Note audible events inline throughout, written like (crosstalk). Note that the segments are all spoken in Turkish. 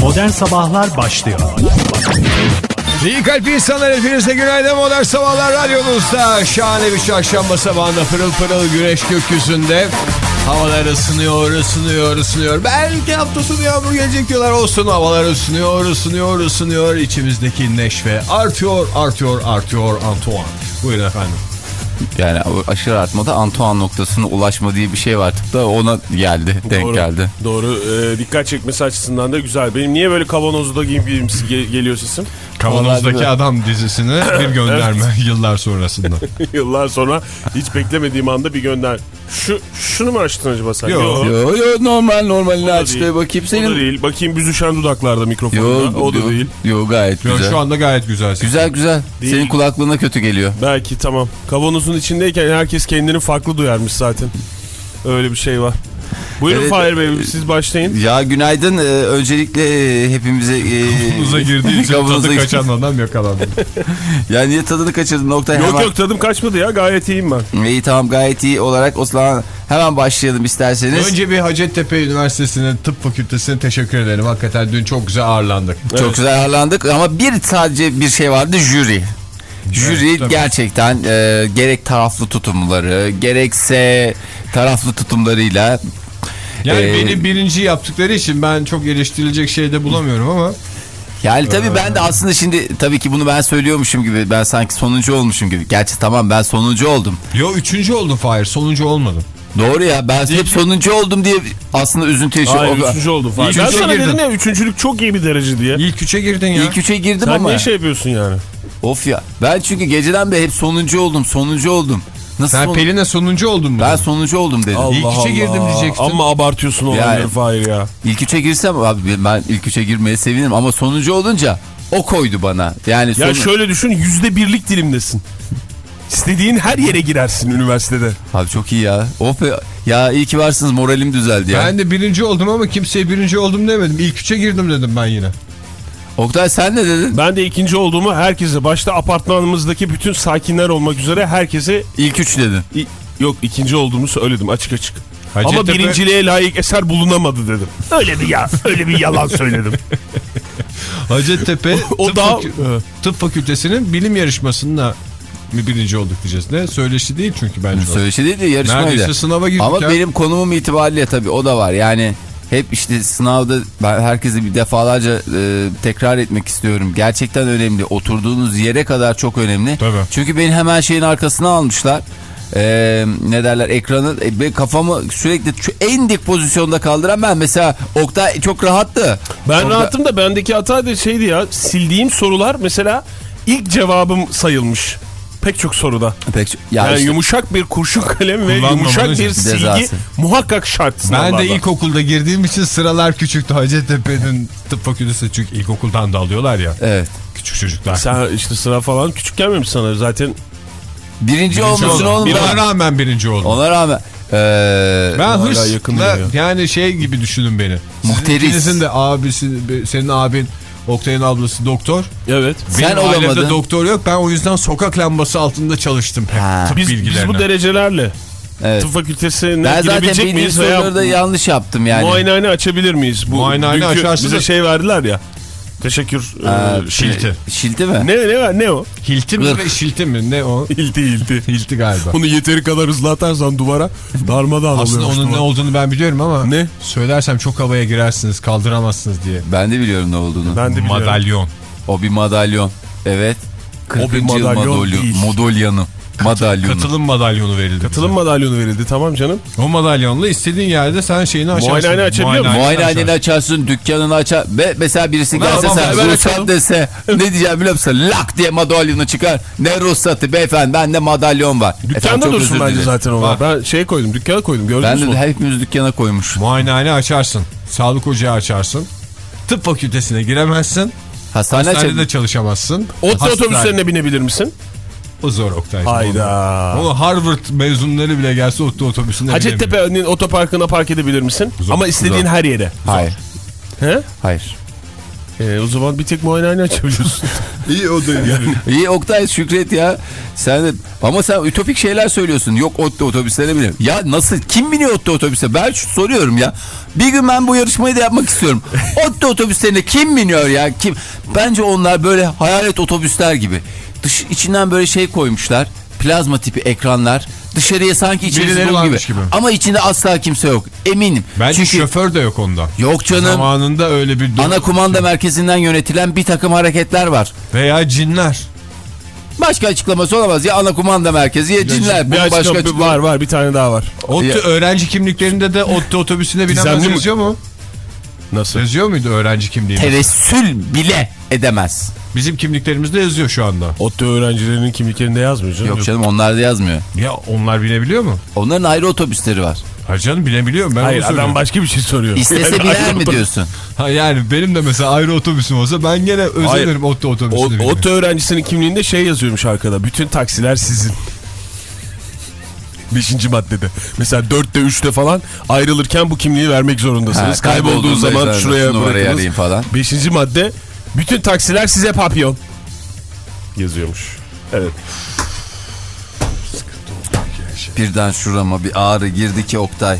Modern Sabahlar başlıyor. İyi kalp insanlar hepinize günaydın Modern Sabahlar Radyonuzda şahane bir çarşamba sabahında pırıl pırıl güneş gökyüzünde Havalar ısınıyor, ısınıyor, ısınıyor. Belki hafta sonu yağmur gelecek diyorlar. Olsun havalar ısınıyor, ısınıyor, ısınıyor. İçimizdeki neşve artıyor, artıyor, artıyor Antoine. Buyurun efendim. Yani aşırı artmada Antoine noktasına ulaşma diye bir şey var. Da ona geldi, denk Doğru, geldi. Doğru. Ee, dikkat çekmesi açısından da güzel. Benim niye böyle kavanozda gibi ge geliyor sesim? Kavanozdaki Adam dizisine bir gönderme (laughs) yıllar sonrasında. (laughs) Yıllar sonra hiç beklemediğim anda bir gönder. Şu şunu mu açtın acaba sen? Yo. Yo yo normal normalini O da aç değil. de bakayım O da senin. değil. Bakayım büzüşen dudaklarda mikrofonda. Yo, o da yo, değil. Yo gayet Yo, güzel. şu anda gayet güzel. Güzel güzel. Değil. Senin kulaklığına kötü geliyor. Belki tamam. Kavanozun içindeyken herkes kendini farklı duyarmış zaten. Öyle bir şey var. Buyurun Evet. Fahir Bey siz başlayın. Ya günaydın. Ee, öncelikle e, hepimize... E, Kavanoz'a girdiği için tadı gir- kaçan adam yakalandı. (laughs) Ya niye tadını kaçırdın nokta Yok hemen. yok tadım kaçmadı ya gayet iyiyim ben. İyi tamam gayet iyi olarak o zaman hemen başlayalım isterseniz. Önce bir Hacettepe Üniversitesi'nin tıp fakültesine teşekkür edelim. Hakikaten dün çok güzel ağırlandık. Çok güzel ağırlandık ama bir sadece bir şey vardı jüri. Jüri Evet, tabii. gerçekten e, gerek taraflı tutumları gerekse taraflı tutumlarıyla Yani Ee, beni birinci yaptıkları için ben çok eleştirilecek şey de bulamıyorum ama yani tabii ben de aslında şimdi tabii ki bunu ben söylüyormuşum gibi ben sanki sonuncu olmuşum gibi. Gerçi tamam ben sonuncu oldum. yo üçüncü oldum Fahir sonuncu olmadım. Doğru ya ben hep sonuncu oldum diye aslında üzüntü yaşıyorum. Hayır üçüncü oldu falan. Ben sana girdin. dedim ya üçüncülük çok iyi bir derece diye. İlk üçe girdin ya. İlk üçe girdim Sen ama. ne şey yapıyorsun yani? Of ya ben çünkü geceden beri hep sonuncu oldum sonuncu oldum. Nasıl Sen son- Pelin'e sonuncu oldun mu? Ben sonuncu oldum dedim. İlk üçe girdim diyecektin. Ama abartıyorsun olanları Yani- Fahir ya. İlk üçe girsem abi ben ilk üçe girmeye sevinirim ama sonuncu olunca o koydu bana. Yani Ya sonu- şöyle düşün yüzde birlik dilimdesin. İstediğin her yere girersin üniversitede. Abi çok iyi ya. Of be. Ya iyi ki varsınız moralim düzeldi ya. Ben de birinci oldum ama kimseye birinci oldum demedim. İlk üçe girdim dedim ben yine. Oktay sen ne dedin? Ben de ikinci olduğumu herkese başta apartmanımızdaki bütün sakinler olmak üzere herkese İlk üç dedin. i- yok ikinci olduğumu söyledim açık açık. Ama Hacettepe- birinciliğe layık eser bulunamadı dedim. Öyle bir ya öyle bir yalan söyledim. (laughs) Hacettepe O tıp, daha- fakü- tıp fakültesinin bilim yarışmasında mi birinci olduk diyeceğiz. Ne? Söyleşi değil çünkü bence. o. Söyleşi değil de yarışmaydı. Neredeyse sınava girdik Ama ya. benim konumum itibariyle tabii o da var. Yani hep işte sınavda ben herkese bir defalarca e, tekrar etmek istiyorum. Gerçekten önemli. Oturduğunuz yere kadar çok önemli. Tabii. Çünkü beni hemen şeyin arkasına almışlar. E, ne derler ekranı e, kafamı sürekli şu en dik pozisyonda kaldıran ben mesela Oktay çok rahattı. Ben Oktay- rahatım da bendeki hata da şeydi ya sildiğim sorular mesela ilk cevabım sayılmış. Pek çok soruda. Pek, ya Yani işte- yumuşak bir kurşun kalem ve yumuşak bir cezası. silgi muhakkak şart Ben sınavlarda. de ilkokulda girdiğim için sıralar küçüktü. Hacettepe'nin tıp fakültesi çünkü ilkokuldan da alıyorlar ya. evet. Küçük çocuklar. Sen işte sıra falan küçük gelmemiş sana zaten. Birinci, olmuşsun oldum. oğlum. Ona Ben- rağmen birinci oldum. Ona rağmen. Ee, Ben Hala hırsla yani şey gibi düşünün beni. Sizin Muhteris. ikinizin de abisi, senin abin Oktay'ın ablası doktor. Evet. Sen Benim ailemde olamadın. doktor yok. Ben o yüzden sokak lambası altında çalıştım. Ha. Tıp Biz, biz bu derecelerle evet. tıp fakültesine Ben zaten girebilecek miyiz soruları da veya yanlış yaptım yani. muayenehane açabilir miyiz? Bu Muayenehane dünkü açarsın bize şey verdiler ya. Teşekkür. Ha, e. Şilti. Şilti mi? Ne ne var ne o? Hilti mi ve şilti mi? Ne o? Hilti hilti. Hilti galiba. Onu yeteri kadar hızlı atarsan duvara darmadağın Aslında onun ne duvar. olduğunu ben biliyorum ama Ne? söylersem çok havaya girersiniz kaldıramazsınız diye. Ben de biliyorum ne olduğunu. Ben de biliyorum. Madalyon. O bir madalyon. Evet. 40. bir yıl madalyon madalyon. değil. Madalyonu. Katılım madalyonu verildi. Katılım madalyonu verildi tamam canım. bize. O madalyonla istediğin yerde sen şeyini açarsın. Muayenehane açabiliyor musun? Muayenehaneni açarsın. dükkanını açar. Ve mesela birisi gelse sen ruhsat dese ne diyeceğim biliyor musun? Lak diye madalyonu çıkar. Ne ruhsatı beyefendi bende madalyon var. Efendim, Dükkanda çok dursun özür bence dilerim. zaten o. Var. Ben şey koydum dükkana koydum gördünüz Ben de mü? hepimiz dükkana koymuş. Muayenehane açarsın. Sağlık ocağı açarsın. Tıp fakültesine giremezsin. Hastane Hastanede çalışamazsın. Ot Hastane- otobüslerine binebilir misin? O zor Oktay. Hayda. Ama Harvard mezunları bile gelse ot otobüsüne. Hacettepe'nin otoparkına park edebilir misin? Zor, Ama istediğin zor. her yere. Hayır. He? Hayır. E, o zaman bir tek muayenehane açabiliyorsun. (laughs) İyi o da yani. (laughs) İyi Oktay Şükret ya. Sen de, ama sen ütopik şeyler söylüyorsun. Yok otlu otobüslere bile. Ya nasıl? Kim biniyor otlu otobüse? Ben şu soruyorum ya. Bir gün ben bu yarışmayı da yapmak istiyorum. (laughs) otlu otobüslerine kim biniyor ya? Kim? Bence onlar böyle hayalet otobüsler gibi. Dış, içinden böyle şey koymuşlar. Plazma tipi ekranlar. Dışarıya sanki içerisi dolu gibi. gibi. Ama içinde asla kimse yok. Eminim. Bence Çünkü şoför de yok onda. yok canım. Zamanında öyle bir... Ana kumanda merkezinden yönetilen bir takım hareketler var. Veya cinler. Başka açıklaması olamaz. Ya ana kumanda merkezi ya cinler. bir Bunun başka açıklama açıklama- var var bir tane daha var. Ya- öğrenci kimliklerinde de ODTÜ otobüsüne mi? yazıyor mu? Nasıl? Yazıyor muydu öğrenci kimliği? Tevessül bile edemez. Bizim kimliklerimizde yazıyor şu anda. ODTÜ öğrencilerinin kimliklerinde yazmıyor canım. Yok canım onlar da yazmıyor. Ya onlar binebiliyor mu? Onların ayrı otobüsleri var. Hayır canım binebiliyor. Ben Hayır adam başka bir şey soruyor. İstese Yani biner mi diyorsun? Ha yani benim de mesela ayrı otobüsüm olsa ben gene özenirim ODTÜ otobüsüne. ODTÜ öğrencisinin kimliğinde şey yazıyormuş arkada. Bütün taksiler sizin. Beşinci maddede. Mesela dörtte üçte falan ayrılırken bu kimliği vermek zorundasınız. Ha, Kaybolduğu zaman şuraya bırakınız. falan. Beşinci madde. Bütün taksiler size papyon. Yazıyormuş. Evet. Birden şurama bir ağrı girdi ki Oktay.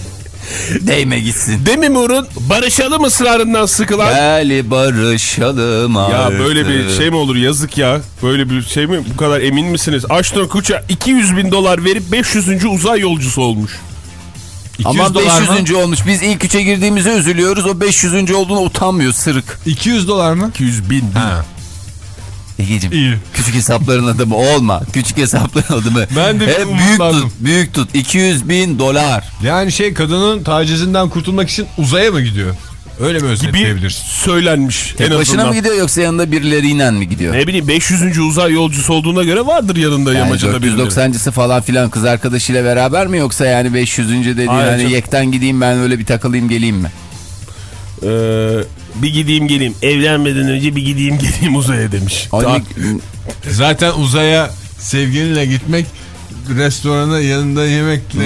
Değme gitsin. Demi Moore'un barışalım ısrarından sıkılan... Gel barışalım Ya artık. böyle bir şey mi olur yazık ya. Böyle bir şey mi? Bu kadar emin misiniz? Ashton Kutcher 200 bin dolar verip 500. uzay yolcusu olmuş. 200 Ama dolar mı? 500. olmuş. Biz ilk üçe girdiğimizde üzülüyoruz. O 500. olduğuna utanmıyor sırık. 200 dolar mı? 200 bin. Ha. Egeciğim. İyi. Küçük hesapların adamı olma. Küçük hesapların adamı. Ben de Hep büyük umutlandım. tut. Büyük tut. 200 bin dolar. Yani şey kadının tacizinden kurtulmak için uzaya mı gidiyor? Öyle mi özetleyebiliriz? söylenmiş Tek en başına azından. mı gidiyor yoksa yanında birileriyle mi gidiyor? Ne bileyim 500. uzay yolcusu olduğuna göre vardır yanında Yani yamacında birileri. 490'cısı falan filan kız arkadaşıyla beraber mi yoksa yani 500. dediğin Hayır hani canım. yekten gideyim ben öyle bir takılayım geleyim mi? Ee, bir gideyim geleyim. Evlenmeden önce bir gideyim geleyim uzaya demiş. Ay, Zaten uzaya sevgilinle gitmek restorana yanında yemekle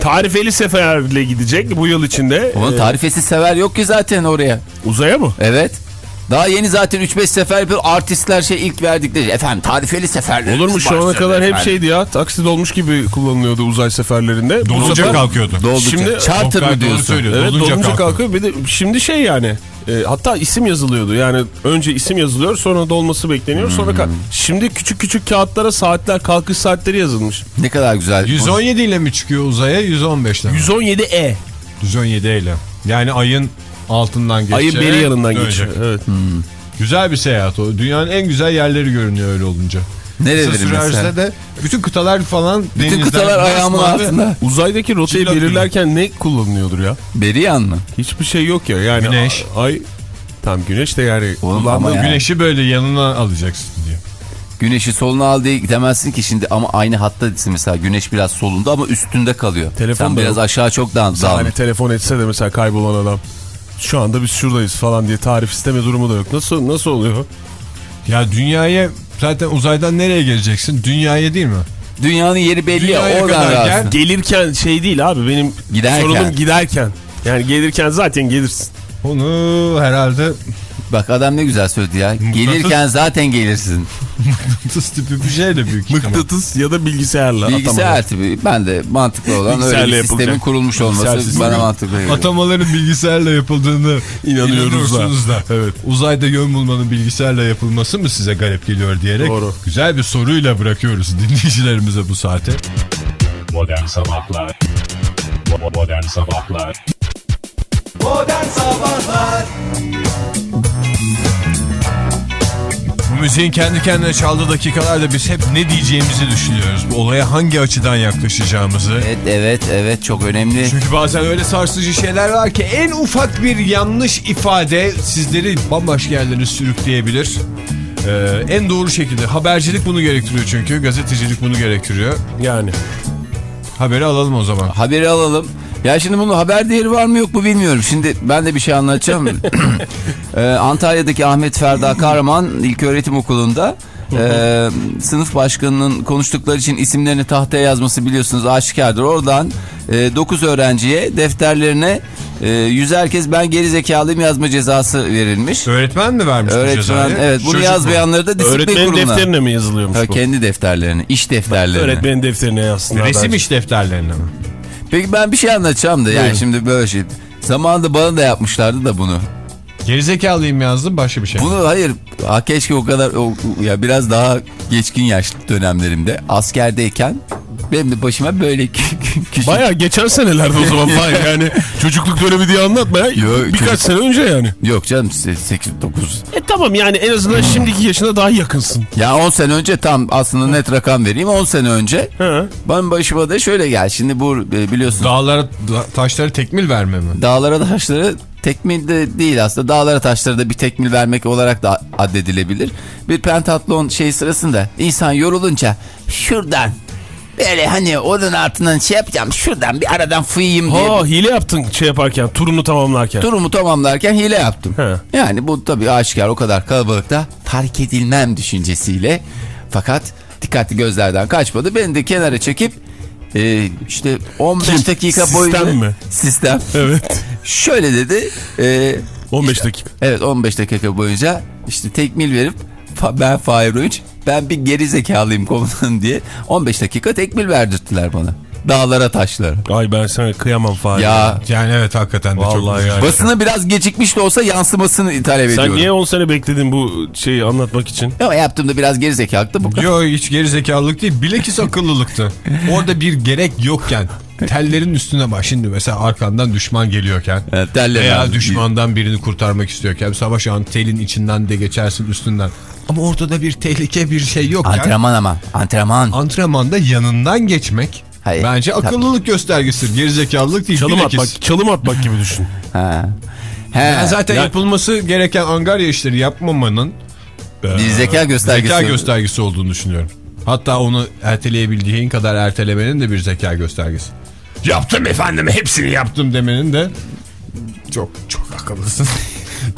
tarifeli seferle gidecek bu yıl içinde. Onun Ee, tarifesi sever yok ki zaten oraya. uzaya mı? Evet. Daha yeni zaten 3-5 sefer yapıyor. Artistler şey ilk verdikleri. Efendim tarifeli seferler. Olur mu şu ana kadar hep şeydi ya taksi dolmuş gibi kullanılıyordu uzay seferlerinde. Dolunca sefer- kalkıyordu. Doldukça. Şimdi- Charter mı diyorsun? Evet Dolunca dolunca kalkıyor. kalkıyor. Bir de şimdi şey yani e, hatta isim yazılıyordu. Yani önce isim yazılıyor sonra dolması bekleniyor. Sonra ka- şimdi küçük küçük kağıtlara saatler kalkış saatleri yazılmış. Ne kadar güzel. 117 ile mi çıkıyor uzaya 115 ile mi? 117E. 117 ile. Yani ayın altından geçecek. Ayın beri yanından geçiyor. Evet. Güzel bir seyahat o. Dünyanın en güzel yerleri görünüyor öyle olunca. Kısa Nereleri sürerse mesela? de bütün kıtalar falan Bütün denizden, kıtalar ayağımın altında. Uzaydaki rotayı gibi. belirlerken ne kullanılıyordur ya? Beriyan mı? Hiçbir şey yok ya. Yani Güneş. Ay tam güneş de yani Oğlum kullandığı ama yani- Güneşi böyle yanına alacaksın diye. Güneşi soluna al diye demezsin ki şimdi ama aynı hatta mesela güneş biraz solunda ama üstünde kalıyor. Telefon Sen biraz yok. aşağı çok dağın. Hani telefon etse de mesela kaybolan adam. Şu anda biz şuradayız falan diye tarif isteme durumu da yok. Nasıl nasıl oluyor? Ya dünyaya zaten uzaydan nereye geleceksin? Dünyaya değil mi? Dünyanın yeri belli Dünyaya ya oradan kadar gel. Gelirken şey değil abi benim Giderken. sorunum giderken. Yani gelirken zaten gelirsin. Onu herhalde Bak adam ne güzel söyledi ya. Gelirken zaten gelirsin. mıknatıs tipi bir şey de büyük. Mıknatıs ya da bilgisayarla. Bilgisayar atamalar. tipi. Ben de mantıklı olan öyle bir yapılacak. sistemin kurulmuş Bilgisayar olması sistemi. bana mantıklı geliyor. Atamaların bilgisayarla yapıldığını İnanıyoruz da. inanıyorsunuz da. Evet. Uzayda yön bulmanın bilgisayarla yapılması mı size garip geliyor diyerek Doğru. güzel bir soruyla bırakıyoruz dinleyicilerimize bu saate. Modern Sabahlar Bo- Modern Sabahlar müziğin kendi kendine çaldığı dakikalarda biz hep ne diyeceğimizi düşünüyoruz. Bu olaya hangi açıdan yaklaşacağımızı. Evet evet evet çok önemli. Çünkü bazen öyle sarsıcı şeyler var ki en ufak bir yanlış ifade sizleri bambaşka yerlere sürükleyebilir. Ee, en doğru şekilde habercilik bunu gerektiriyor çünkü gazetecilik bunu gerektiriyor. Yani. Haberi alalım o zaman. Haberi alalım. Ya şimdi bunun haber değeri var mı yok mu bilmiyorum. Şimdi ben de bir şey anlatacağım. (laughs) Ee, Antalya'daki Ahmet Ferda Kahraman İlköğretim Okulu'nda e, sınıf başkanının konuştukları için isimlerini tahtaya yazması biliyorsunuz aşikardır. Oradan 9 öğrenciye defterlerine e, yüzer kez ben geri zekalıyım yazma cezası verilmiş. Öğretmen mi vermiş bu Öğretmen cezayı? evet bunu Çocuk yazmayanları da disiplin Öğretmenin kuruluna. defterine mi yazılıyormuş Ha, bu? kendi defterlerine, iş defterlerine. Öğretmenin defterine yazsınlar. Resim bence. iş defterlerine mi? Peki ben bir şey anlatacağım da yani Buyurun. şimdi böyle şey. Zamanında bana da yapmışlardı da bunu. Gerizekalıyım yazdım başka bir şey. Bunu hayır ha, keşke o kadar o, ya biraz daha geçkin yaşlı dönemlerimde askerdeyken benim de başıma böyle (laughs) kü- kü- küçük Baya geçen senelerde o zaman Fahir (laughs) yani çocukluk dönemi diye anlatma ya. Yok, Birkaç çocuk- sene önce yani. yok canım 8 9 E tamam yani en azından şimdiki yaşına daha yakınsın. ya 10 sene önce tam aslında net rakam vereyim 10 sene önce He. benim başıma da şöyle gel şimdi bu e, biliyorsun Dağlara da- taşları tekmil verme mi? dağlara taşları tekmil de değil aslında dağlara taşları da bir tekmil vermek olarak da addedilebilir. Bir pentatlon şey sırasında insan yorulunca şuradan böyle hani onun altından şey yapacağım şuradan bir aradan fıyayım diye Ha hile yaptın şey yaparken turunu tamamlarken. Durumu tamamlarken hile yaptım. He. Yani bu tabii aşikar o kadar kalabalıkta fark edilmem düşüncesiyle. Fakat dikkatli gözlerden kaçmadı. Beni de kenara çekip e, işte 15 dakika Sistem boyunca... mi? Sistem. Evet. Şöyle dedi. e, 15 dakika. evet 15 dakika boyunca işte tekmil verip ben Fahir Öğünç ben bir geri zekalıyım komutanım diye 15 dakika tekmil verdirttiler bana. Dağlara taşlara. Ay ben sana kıyamam Fahir. Ya Yani evet hakikaten de çok Vallahi üzücü. yani. basına biraz gecikmiş de olsa yansımasını talep ediyorum. Sen niye 10 sene bekledin bu şeyi anlatmak için? Ama yaptığımda biraz geri zekalılıktı bu kadar. Yok hiç gerizekalılık değil. Bilakis akıllılıktı. (laughs) Orada bir gerek yokken tellerin üstüne bak. Şimdi mesela arkandan düşman geliyorken Evet, veya abi. düşmandan birini kurtarmak istiyorken savaş an telin içinden de geçersin üstünden. Ama ortada bir tehlike bir şey yokken Antrenman ama. Antrenman. antrenmanda yanından geçmek Hayır, bence tabii. akıllılık göstergesidir. Gerizekalılık değil. Çalım bilakis. atmak, çalım atmak gibi düşün. (laughs) Ha. He. Yani zaten Ya- yapılması gereken angarya işleri yapmamanın bir zeka göstergesi. zeka göstergesi olduğunu düşünüyorum. Hatta onu erteleyebildiğin kadar ertelemenin de bir zeka göstergesi. Yaptım efendim hepsini yaptım demenin de çok çok akıllısın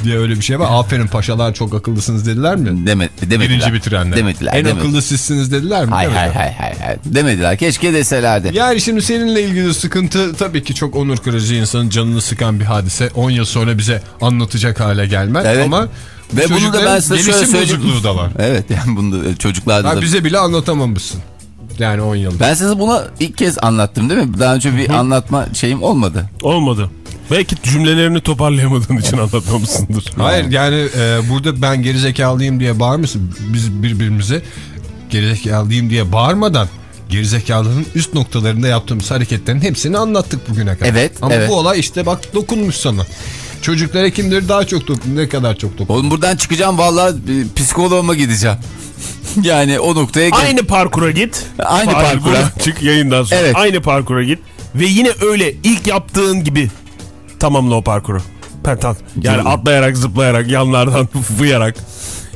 diye öyle bir şey var. Aferin paşalar çok akıllısınız dediler mi? Deme, demediler. Birinci bitirenler. Demediler. En demediler. akıllı sizsiniz dediler mi? Hay hay Demediler. hay hay. Demediler. Keşke deselerdi. Yani şimdi seninle ilgili sıkıntı tabii ki çok onur kırıcı insanın canını sıkan bir hadise. 10 yıl sonra bize anlatacak hale gelmez Evet. ama Ve bunu da ben size şöyle söyleyeyim. da var. Evet yani bunu da çocuklarda Ha, da. bize bile anlatamamışsın. Yani 10 yılda. Ben size bunu ilk kez anlattım değil mi? Daha önce bir anlatma şeyim olmadı. Olmadı. Belki cümlelerini toparlayamadığın için anlatmamışsındır. Hayır yani e, burada ben gerizekalıyım diye bağırmışsın. Biz birbirimize gerizekalıyım diye bağırmadan gerizekalının üst noktalarında yaptığımız hareketlerin hepsini anlattık bugüne kadar. Evet, Ama evet. bu olay işte bak dokunmuş sana. Çocuklara kimdir daha çok dokun, ne kadar çok dokun. Oğlum buradan çıkacağım vallahi e, psikoloğuma gideceğim. (laughs) yani o noktaya gel. Aynı parkura git. Aynı Fahir, parkura. Çık yayından sonra. Evet. Aynı parkura git. Ve yine öyle ilk yaptığın gibi tamamla o parkuru. Pentat. Yani atlayarak zıplayarak yanlardan (laughs) fıyarak.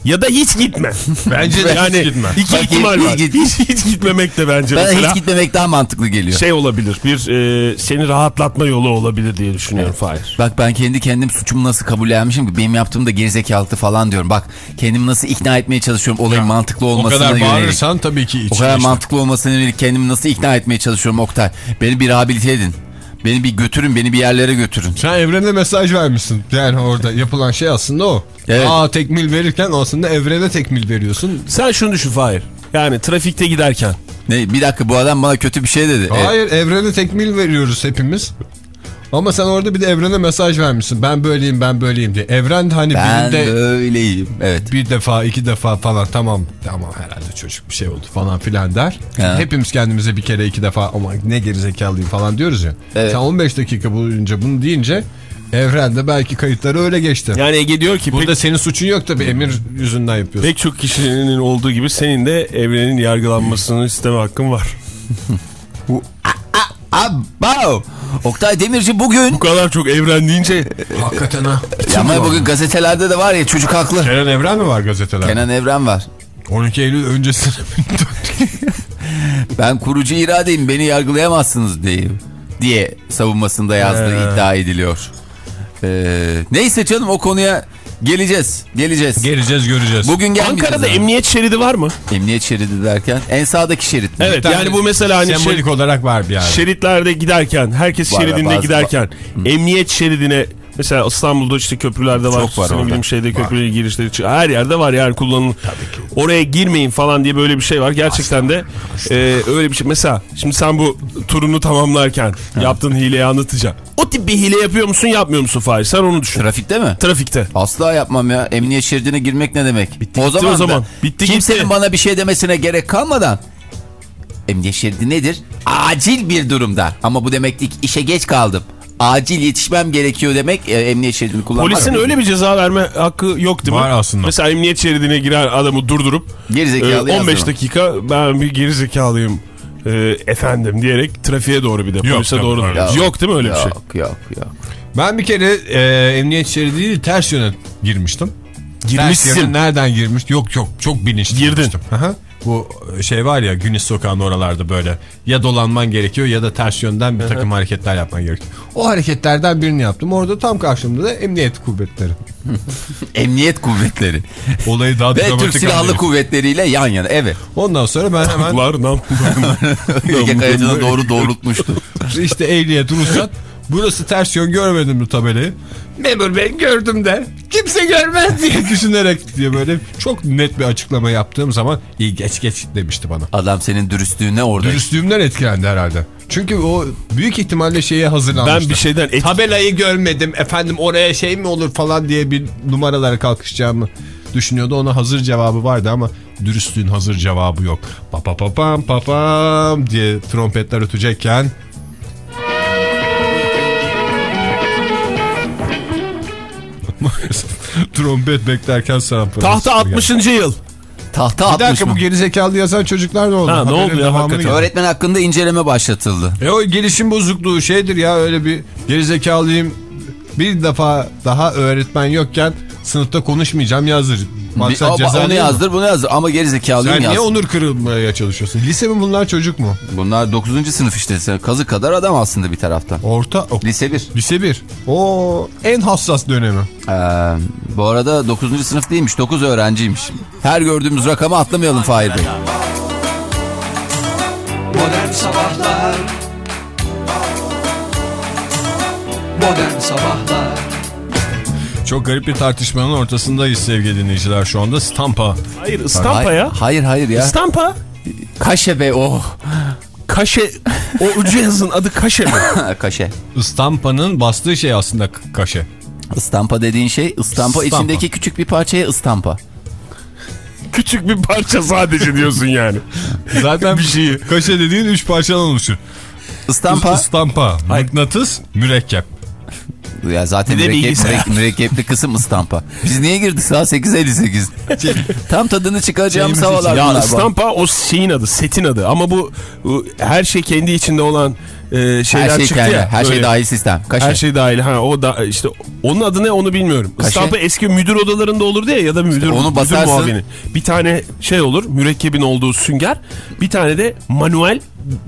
Ya da hiç gitme. (laughs) Bence de yani hiç gitme. iki Bak, ihtimal hiç var. git- Hiç, hiç gitmemek de bence Bana mesela hiç gitmemek daha mantıklı geliyor. şey olabilir. Bir e, seni rahatlatma yolu olabilir diye düşünüyorum Fahir. Bak ben kendi kendim suçumu nasıl kabullenmişim ki benim yaptığım da gerizekalılık falan diyorum. Bak kendimi nasıl ikna etmeye çalışıyorum olayın mantıklı O olmasına kadar yönelik. bağırırsan tabii ki O kadar işte. mantıklı olmasına yönelik kendimi nasıl ikna etmeye çalışıyorum Oktay. Beni bir rehabilite edin. Beni bir götürün, beni bir yerlere götürün. Sen evrene mesaj vermişsin. Yani orada yapılan şey aslında o. Evet. Aa tekmil verirken aslında evrene tekmil veriyorsun. Sen şunu düşün Fahir. Yani trafikte giderken. Ne, bir dakika bu adam bana kötü bir şey dedi. E, Hayır evrene tekmil veriyoruz hepimiz. Ama sen orada bir de evrene mesaj vermişsin. Ben böyleyim ben böyleyim diye. Evren de hani ben birinde böyleyim. Evet. bir defa iki defa falan tamam tamam herhalde çocuk bir şey oldu falan filan der. Ha. Hepimiz kendimize bir kere iki defa ama ne gerizekalıyım falan diyoruz ya. Evet. Sen 15 dakika boyunca bunu deyince evrende belki kayıtları öyle geçti. Yani Ege diyor ki Burada pek, senin suçun yok tabii emir yüzünden yapıyorsun. pek çok kişinin olduğu gibi senin de evrenin yargılanmasını isteme hakkın var. (laughs) Abo! Oktay Demirci bugün Bu kadar çok evren deyince Hakikaten ha. ya ama bugün gazetelerde de var ya çocuk haklı. Kenan Evren mi var gazetelerde? Kenan Evren var. 12 Eylül öncesine (laughs) Ben kurucu iradeyim beni yargılayamazsınız diye, diye savunmasında yazdığı He. iddia ediliyor. Ee, neyse canım o konuya Geleceğiz. Geleceğiz. Geleceğiz göreceğiz. Bugün gelmeyeceğiz. Ankara'da ama. emniyet şeridi var mı? Emniyet şeridi derken en sağdaki şerit mi? Evet yani bu mesela hani Sembolik şey- olarak var bir yerde. şeritlerde giderken herkes Var, şeridinde bazı- giderken emniyet şeridine mesela İstanbul'da işte köprülerde var. Çok var orada. şeyde köprüye girişleri her yerde var yani kullanılır. Oraya girmeyin falan diye böyle bir şey var. Gerçekten de e, öyle bir şey. Mesela şimdi sen bu turunu tamamlarken yaptığın hileyi anlatacaksın. O tip bir hile yapıyor musun yapmıyor musun Fahir? Sen onu düşün. Trafikte mi? Trafikte. Asla yapmam ya. Emniyet şeridine girmek ne demek? o zaman, o zaman. da Bitti kimsenin gitti. bana bir şey demesine gerek kalmadan emniyet şeridi nedir? Acil bir durumda. Ama bu demek değil ki işe geç kaldım. Acil yetişmem gerekiyor demek e, emniyet şeridini kullanmak. Polisin öyle bir ceza verme hakkı yok değil mi? Var aslında. Mesela emniyet şeridine giren adamı durdurup Gerizekalı e, 15 yazdırma. dakika ben bir gerizekalıyım e, efendim diyerek trafiğe doğru bir de Yok, polise yok, doğru. öyle. Yok, değil mi öyle bir şey? Yok yok yok. Ben bir kere e, emniyet şeridi değil ters yöne girmiştim. Ters Girmişsin. yöne nereden girmiş? Yok yok çok bilinçli Girdin. girmiştim. Aha. Bu şey var ya Güneş Sokağı'nın oralarda böyle ya dolanman gerekiyor ya da ters yönden bir takım hareketler yapman gerekiyor. O hareketlerden birini yaptım. Orada tam karşımda da emniyet kuvvetleri. (laughs) Emniyet kuvvetleri. Olayı daha Ve Türk Silahlı anlayayım. Kuvvetleriyle yan yana. Evet. Ondan sonra ben hemen Kullar nam. Ege (laughs) Kayacan'a doğru doğrultmuştu. işte ehliyet, ruhsat. Burası ters yön görmedim mi tabelayı? Memur bey gördüm der. Kimse görmez diye (laughs) düşünerek diye böyle çok net bir açıklama yaptığım zaman iyi geç geç demişti bana. Adam senin dürüstlüğüne orada. Dürüstlüğümden etkilendi herhalde. Çünkü o büyük ihtimalle şeye hazırlanmıştı. Ben bir şeyden et- Tabelayı görmedim efendim oraya şey mi olur falan diye bir numaralara kalkışacağımı düşünüyordu. Ona hazır cevabı vardı ama dürüstlüğün hazır cevabı yok. Pa pa pa pam pa pam diye trompetler ötecekken trompet beklerken parası Tahta geldi. 60. yıl. Tahta Bir dakika mı? bu gerizekalı yazan çocuklar ne oldu? Ha, ne oldu ya, hakikaten? Öğretmen hakkında inceleme başlatıldı. E o gelişim bozukluğu şeydir ya öyle bir gerizekalıyım bir defa daha öğretmen yokken sınıfta konuşmayacağım yazdır. Bir- Maksat ceza onu yazdır bunu yazdır ama gerizekalıyım Sen niye yaz. onur kırılmaya çalışıyorsun? Lise mi bunlar çocuk mu? Bunlar 9. sınıf işte. Sen Kazı kadar adam aslında bir taraftan. Orta o- Lise 1. Lise 1. O en hassas dönemi. Ee, bu arada 9. sınıf değilmiş 9 öğrenciymiş. Her gördüğümüz rakama atlamayalım Fahir Bey. Modern Sabahlar Modern Sabahlar Çok garip bir tartışmanın ortasındayız sevgili dinleyiciler şu anda. Stampa. Hayır İstampa hayır, ya. hayır hayır ya. İstampa. Kaşe be oh. Kaşe. O ucu yazın adı kaşe mi? (laughs) Kaşe. Stampa'nın bastığı şey aslında kaşe. Istampa dediğin şey ıstampa, Istampa. içindeki küçük bir parçaya ıstampa. Küçük bir parça sadece diyorsun yani. Zaten Bir şeyi. kaşe dediğin 3 parçadan oluşur. Istampa Stampa, mıknatıs, mürekkep. Ya zaten mürekkep, bilgisayar. mürek- mürekkepli kısım ıstampa. Biz niye girdik saat 8.58? (laughs) Tam tadını çıkaracağımız havalar Ya. İstampa o şeyin adı, setin adı. Ama bu, bu her şey kendi içinde olan e, şeyler Her şey çıktı kendi, ya. her şey dahil sistem. Kaşe. Her şey dahil. Ha o da işte onun adı ne onu bilmiyorum. Kaşe. İstampa eski müdür odalarında olurdu ya ya da müdür, onu müdür basarsın. muavini. Bir tane şey olur mürekkebin olduğu sünger. Bir tane de manuel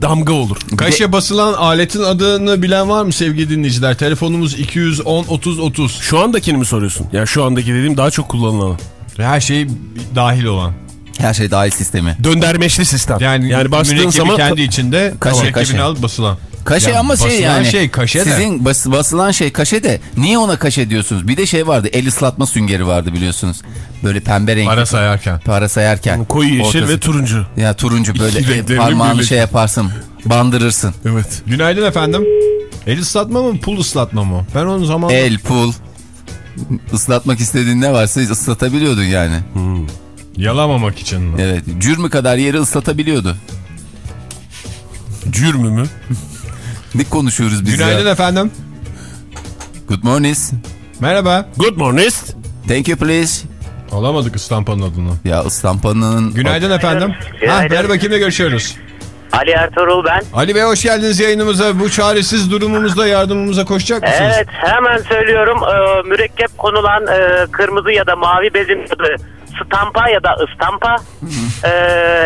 damga olur. Kaşe basılan aletin adını bilen var mı sevgili dinleyiciler? Telefonumuz 210 30 30. Şu andakini mi soruyorsun? Ya şu andaki dediğim daha çok kullanılan. Her şey dahil olan. Her şey dahil sistemi. Döndermeçli sistem. Yani, yani bastığın zaman kendi içinde Kaşe, mürekkebini kaşe. alıp basılan. Kaşe Ya ama şey yani. şey kaşe de. Sizin bas- basılan şey kaşe de. Niye ona kaşe diyorsunuz? Bir de şey vardı. El ıslatma süngeri vardı biliyorsunuz. Böyle pembe renkli. Para sayarken. Para sayarken. koyu yeşil Ortası- ve turuncu. Ya turuncu (laughs) böyle e, parmağını birleştir. şey yaparsın. Bandırırsın. Evet. Günaydın efendim. El ıslatma mı pul ıslatma mı? Ben onu zaman El, pul. Islatmak istediğin ne varsa ıslatabiliyordun yani. yalamamak için mi? Evet. Cürmü kadar yeri ıslatabiliyordu. Cürmü mü? (laughs) Ne konuşuyoruz biz Günaydın ya? efendim. Good morning. Merhaba. Good morning. Thank you please. Alamadık İstanbul'un adını. Ya ıslampanın... Günaydın efendim. Ha, Günaydın. merhaba kimle görüşüyoruz? Ali Ertuğrul ben. Ali Bey hoş geldiniz yayınımıza. Bu çaresiz durumumuzda yardımımıza koşacak mısınız? Evet hemen söylüyorum Ee, mürekkep konulan e, kırmızı ya da mavi bezin adı stampa ya da ıstampa. Ee,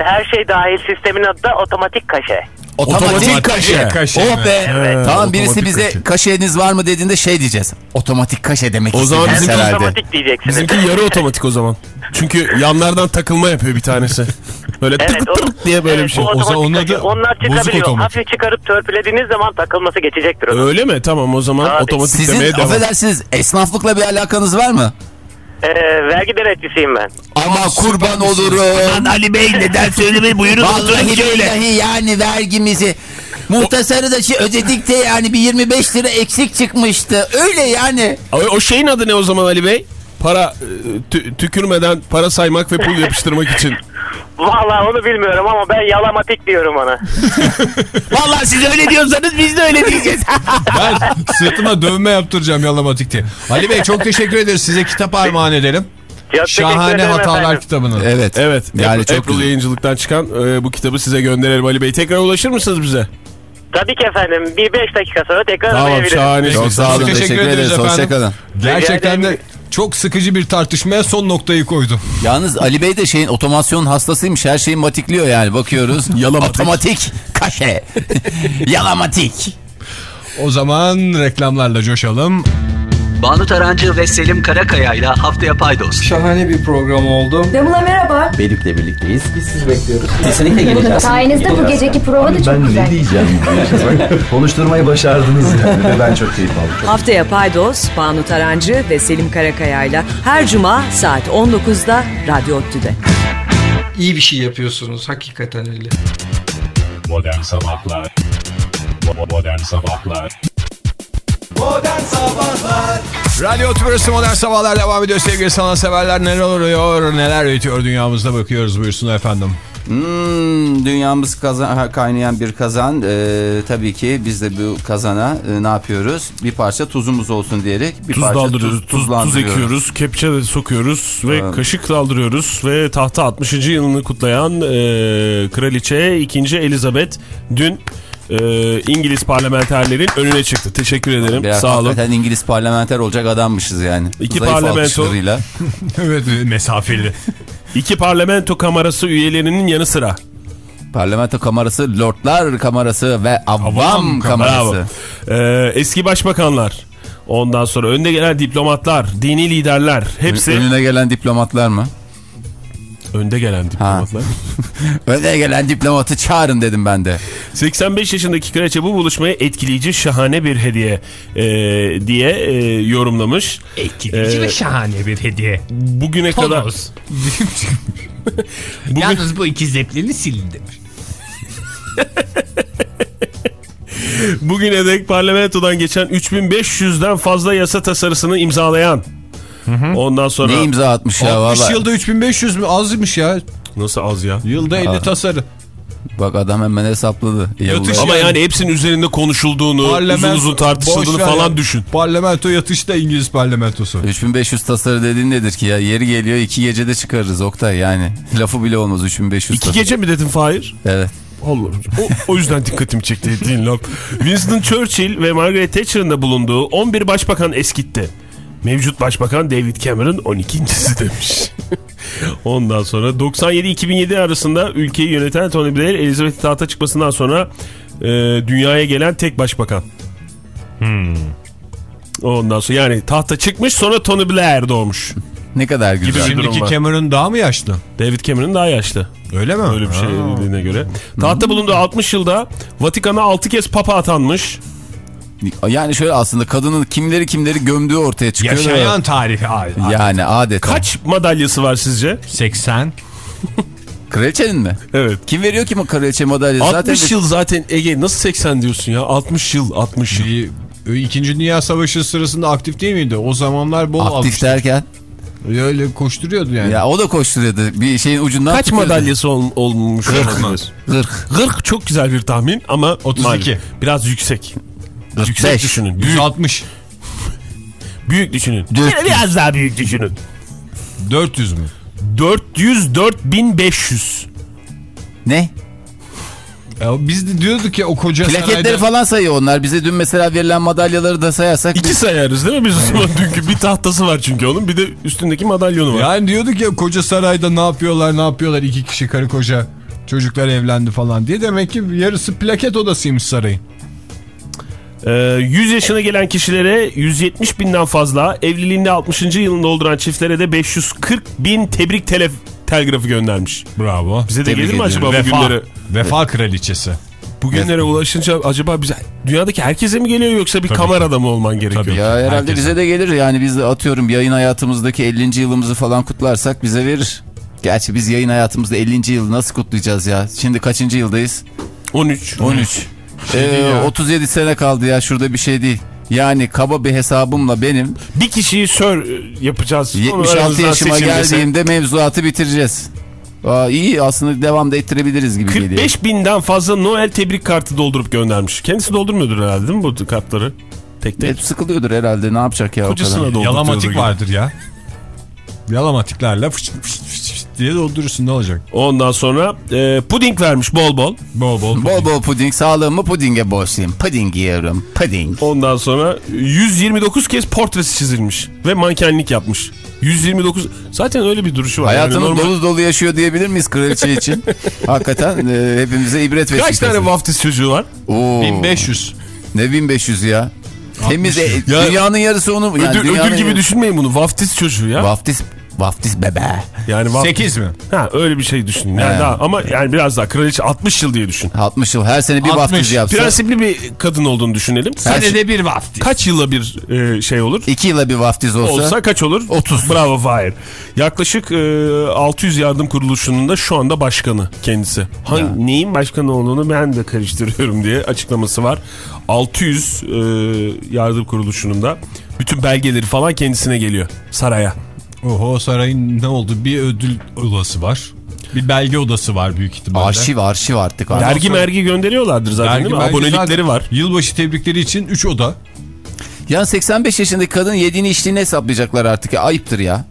her şey dahil sistemin adı da otomatik kaşe. Otomatik, kaşe. Kaşe. Oh be. Evet, tamam birisi otomatik bize kaşe. kaşeniz var mı dediğinde şey diyeceğiz. Otomatik kaşe demek O zaman bizim herhalde. Otomatik diyeceksiniz. Bizimki yarı otomatik o zaman. Çünkü yanlardan takılma yapıyor bir tanesi. Böyle Evet, tık tık diye böyle bir şey. O zaman otomatik onun adı Onlar bozuk çıkabiliyor. otomatik. Hafif çıkarıp törpülediğiniz zaman takılması geçecektir onun. Öyle mi? Tamam o zaman Abi, otomatik Sizin demeye devam. affedersiniz esnaflıkla bir alakanız var mı? Ee, vergi denetçisiyim ben. Ama kurban olurum. Ali Bey neden söylemeyin buyurun oturun Vallahi şöyle. billahi yani vergimizi muhtasarı da şey ödedik de yani bir 25 lira eksik çıkmıştı. Öyle yani. O, o şeyin adı ne o zaman Ali Bey? Para e, tü- tükürmeden para saymak ve pul yapıştırmak için. (laughs) Vallahi onu bilmiyorum ama ben yalamatik diyorum ona. (laughs) Vallahi siz öyle diyorsanız biz de öyle diyeceğiz. (laughs) Ben sırtıma dövme yaptıracağım yalamatik diye. Ali Bey çok teşekkür ederiz. Size kitap armağan edelim. Çok Şahane hatalar efendim. kitabını. Evet. Evet. Yani Yani çok April güzel. yayıncılıktan çıkan e, bu kitabı size gönderelim Ali Bey. Tekrar ulaşır mısınız bize? Tabii ki efendim. Bir beş dakika sonra tekrar Tamam arayabilirim. şahane. Çok sağ olun. Teşekkür Teşekkür, ederiz efendim. Hoşçakalın. Gerçekten de ederim. Çok sıkıcı bir tartışmaya son noktayı koydu. Yalnız Ali Bey de şeyin otomasyon hastasıymış. Her şeyi matikliyor yani bakıyoruz. (laughs) Yalamatik. Otomatik kaşe. (laughs) Yalamatik. O zaman reklamlarla coşalım. Banu Tarancı ve Selim Karakaya ile haftaya paydos. Şahane bir program oldu. Damla merhaba. Bedük'le birlikteyiz. Biz sizi bekliyoruz. (laughs) Kesinlikle geleceğiz. (laughs) Sayenizde bu geceki prova da çok güzel. diyeceğim? (laughs) Konuşturmayı başardınız yani ve ben çok keyif aldım. Haftaya Paydos, Banu Tarancı ve Selim Karakaya'yla her cuma saat 19'da Radyo Ottü'de. İyi bir şey yapıyorsunuz hakikaten öyle. Modern Sabahlar Bo- Modern Sabahlar Radyo Tümrüsü Modern Sabahlar devam ediyor sevgili sanatseverler. Neler oluyor, neler üretiyor dünyamızda bakıyoruz buyursun efendim. Hmm, dünyamız kazan, kaynayan bir kazan. Ee, tabii ki biz de bu kazana e, ne yapıyoruz? Bir parça tuzumuz olsun diyerek bir Tuz parça daldırıyoruz, tuz, tuz, tuz tuzlandırıyoruz. ekiyoruz, kepçe de sokuyoruz ve Evet. kaşık daldırıyoruz ve tahta 60. yılını kutlayan e, kraliçe 2. Elizabeth dün e, İngiliz parlamenterlerin önüne çıktı. Teşekkür ederim. Biraz Sağ olun. hakikaten İngiliz parlamenter olacak adammışız yani. İki Zayıf parlamento. (laughs) evet mesafeli. İki parlamento kamerası üyelerinin yanı sıra. Parlamento kamerası, lordlar kamerası ve avam, Avam kamerası. Bravo. E, eski başbakanlar. Ondan sonra önde gelen diplomatlar, dini liderler hepsi Önüne gelen diplomatlar mı? Önde gelen diplomatlar. (laughs) Önüne gelen diplomatı çağırın dedim ben de. 85 yaşındaki kraliçe bu buluşmayı etkileyici şahane bir hediye e, diye e, yorumlamış. Etkileyici Ee, ve şahane bir hediye. Bugüne kadar Tonos. (laughs) bugün, Yalnız bu iki zeplini silin demiş. (laughs) bugüne dek parlamentodan geçen 3500'den fazla yasa tasarısını imzalayan. Ondan sonra Ne imza atmış ya 60 valla. yılda 3500 mü? Azmış ya. nasıl az ya? Yılda 50 tasarı. Bak adam hemen hesapladı. Yatış- Ama Yani- yani hepsinin üzerinde konuşulduğunu, uzun uzun tartışıldığını falan ya. düşün. Parlamento yatışta İngiliz parlamentosu. 3500 tasarı dediğin nedir ki ya? Yeri geliyor iki gecede çıkarırız Oktay yani. (laughs) Lafı bile olmaz 3500 İki tasarı. gece mi dedin Fahir? Evet. Allah o, o yüzden dikkatimi çekti (laughs) dediğin laf. Winston Churchill ve Margaret Thatcher'ın da bulunduğu 11 başbakan eskitti. Mevcut başbakan David Cameron 12.si demiş. (laughs) Ondan sonra 97-2007 arasında ülkeyi yöneten Tony Blair Elizabeth tahta çıkmasından sonra e, dünyaya gelen tek başbakan. Ondan sonra yani tahta çıkmış sonra Tony Blair doğmuş. Ne kadar güzel. Gibi Şimdiki var. Cameron daha mı yaşlı? David Cameron daha yaşlı. Öyle mi? Öyle bir şey dediğine göre. Tahtta bulunduğu 60 yılda Vatikan'a 6 kez papa atanmış. Yani şöyle aslında kadının kimleri kimleri gömdüğü ortaya çıkıyor. Yaşayan tarihi. Ay, ay. Yani adeta. Kaç madalyası var sizce? 80. (laughs) Kraliçenin mi? Evet. Kim veriyor ki bu kraliçe madalyası? 60 Zaten yıl zaten Ege nasıl 80 diyorsun ya? 60 yıl 60 yıl. Bir- İkinci Dünya Savaşı sırasında aktif değil miydi? O zamanlar bol aktif almıştı. derken. Öyle koşturuyordu yani. Ya o da koşturuyordu. Bir şeyin ucundan Kaç tutuyordu. madalyası ol, olmuş? Kırk olabilir? Zırh. 40 çok güzel bir tahmin ama 32. maalesef biraz yüksek. Yüksek Beş. düşünün. Büyük, 160. (laughs) büyük düşünün. Dört- Yine biraz daha büyük düşünün. 400 mü? 404.500. Ne? Ya biz de diyorduk ya o koca Plaketleri sarayda... falan sayıyor onlar. Bize dün mesela verilen madalyaları da sayarsak. İki sayarız değil mi biz o zaman? Dünkü bir tahtası var çünkü onun bir de üstündeki madalyonu var. Yani diyorduk ya koca sarayda ne yapıyorlar ne yapıyorlar iki kişi karı koca. Çocuklar evlendi falan diye. Demek ki yarısı plaket odasıymış sarayın. Ee, 100 yaşına gelen kişilere 170 binden fazla, evliliğinde 60. yılını dolduran çiftlere de 540 bin tebrik tele telgrafı göndermiş. Bravo. Bize de Tebrik gelir mi ediyorum. acaba bu Vefa, günlere? vefa kraliçesi. Bugünlere ulaşınca acaba bize dünyadaki herkese mi geliyor yoksa bir Tabii kamerada mı olman gerekiyor? Tabii. Ya herhalde Herkese. bize de gelir yani biz de atıyorum yayın hayatımızdaki 50. yılımızı falan kutlarsak bize verir. Gerçi biz yayın hayatımızda 50. yılı nasıl kutlayacağız ya? Şimdi kaçıncı yıldayız? 13. 13. Ee, değil ya. 37 sene kaldı ya şurada bir şey değil. Yani kaba bir hesabımla benim Bir kişiyi sör e, yapacağız. Onu 76 aranızdan yaşıma geldiğimde mevzuatı bitireceğiz. Aa, iyi aslında devam da ettirebiliriz gibi geliyor. 45 binden fazla Noel tebrik kartı doldurup göndermiş. Kendisi doldurmuyordur herhalde değil mi bu kartları? Tek tek. Hep sıkılıyordur herhalde ne yapacak ya o Kocasına kadar. doldurtuyordur. Yalamatik vardır ya. Yalamatiklerle fış fış diye doldurursun ne olacak? Ondan sonra e, puding vermiş bol bol. Bol bol. Bol bol puding sağlığımı pudinge borçluyum. Puding yiyorum. Puding. Ondan sonra 129 kez portresi çizilmiş ve mankenlik yapmış. 129 zaten öyle bir duruşu var. Hayatını Yani normal- dolu dolu yaşıyor diyebilir miyiz kraliçe için? (laughs) Hakikaten e, hepimize ibret Kaç vesikası. tane vaftiz çocuğu var? Oo, 1500. Ne 1500 ya? Temiz e, Ya- dünyanın yarısı onu. Yani ödül, ödül gibi yarı- düşünmeyin bunu. Vaftiz çocuğu ya. Vaftiz, vaftiz bebe. yani vaftiz. 8 mi? Ha öyle bir şey düşün. Yani He. daha, ama yani biraz daha kraliçe 60 yıl diye düşün. 60 yıl her sene bir 60. vaftiz yapsa. Prensipli bir kadın olduğunu düşünelim. Her şey- Senede bir vaftiz. Kaç yıla bir e, şey olur? 2 yıla bir vaftiz olsa. Olsa kaç olur? 30. Bravo Fahir. Yaklaşık e, 600 yardım kuruluşunun da şu anda başkanı kendisi. Hangi, neyin başkanı olduğunu ben de karıştırıyorum diye açıklaması var. 600 e, yardım kuruluşunun da bütün belgeleri falan kendisine geliyor saraya. Oho sarayın ne oldu? Bir ödül odası var. Bir belge odası var büyük ihtimalle. Arşiv arşiv artık. artık. Dergi mergi gönderiyorlardır zaten Vergi değil mi? Abonelikleri zaten var. Yılbaşı tebrikleri için 3 oda. Ya 85 yaşındaki kadın yediğini içtiğini hesaplayacaklar artık ya. Ayıptır ya.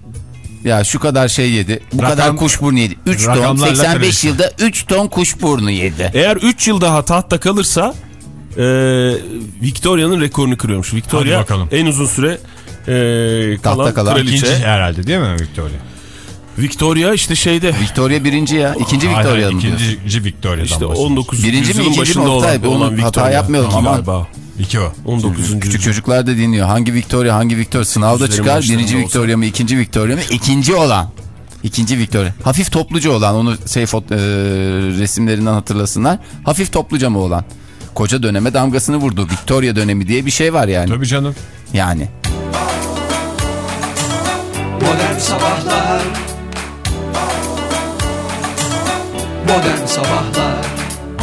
Ya şu kadar şey yedi. Bu Rakam- kadar kuşburnu yedi. 3 ton rakamlarla 85 kraliçe. yılda 3 ton kuşburnu yedi. Eğer 3 yıl daha tahtta kalırsa e, Victoria'nın rekorunu kırıyormuş. Victoria Hadi bakalım. en uzun süre e, kalan, kalan kraliçe. İkinci herhalde değil mi Victoria? Victoria işte şeyde Victoria birinci ya. İkinci Victoria hayır, mı diyorsun? İkinci Victoria'dan işte bahsediyoruz. 19. Birinci mi, yüzyılın ikinci mi başında Oktay? olan, olan Onu hata yapmayalım aman. galiba. İki o. 19. Küçük yüzyıl. çocuklar da dinliyor. Hangi Victoria hangi Victoria? Sınavda çıkar. Birinci olsa. Victoria mı ikinci Victoria mı? İkinci olan. İkinci Victoria. Hafif topluca olan onu şey fot- e, resimlerinden hatırlasınlar. Hafif topluca mı olan? Koca döneme damgasını vurdu. Victoria dönemi diye bir şey var yani. Tabii canım. Yani. Modern Sabahlar Modern Sabahlar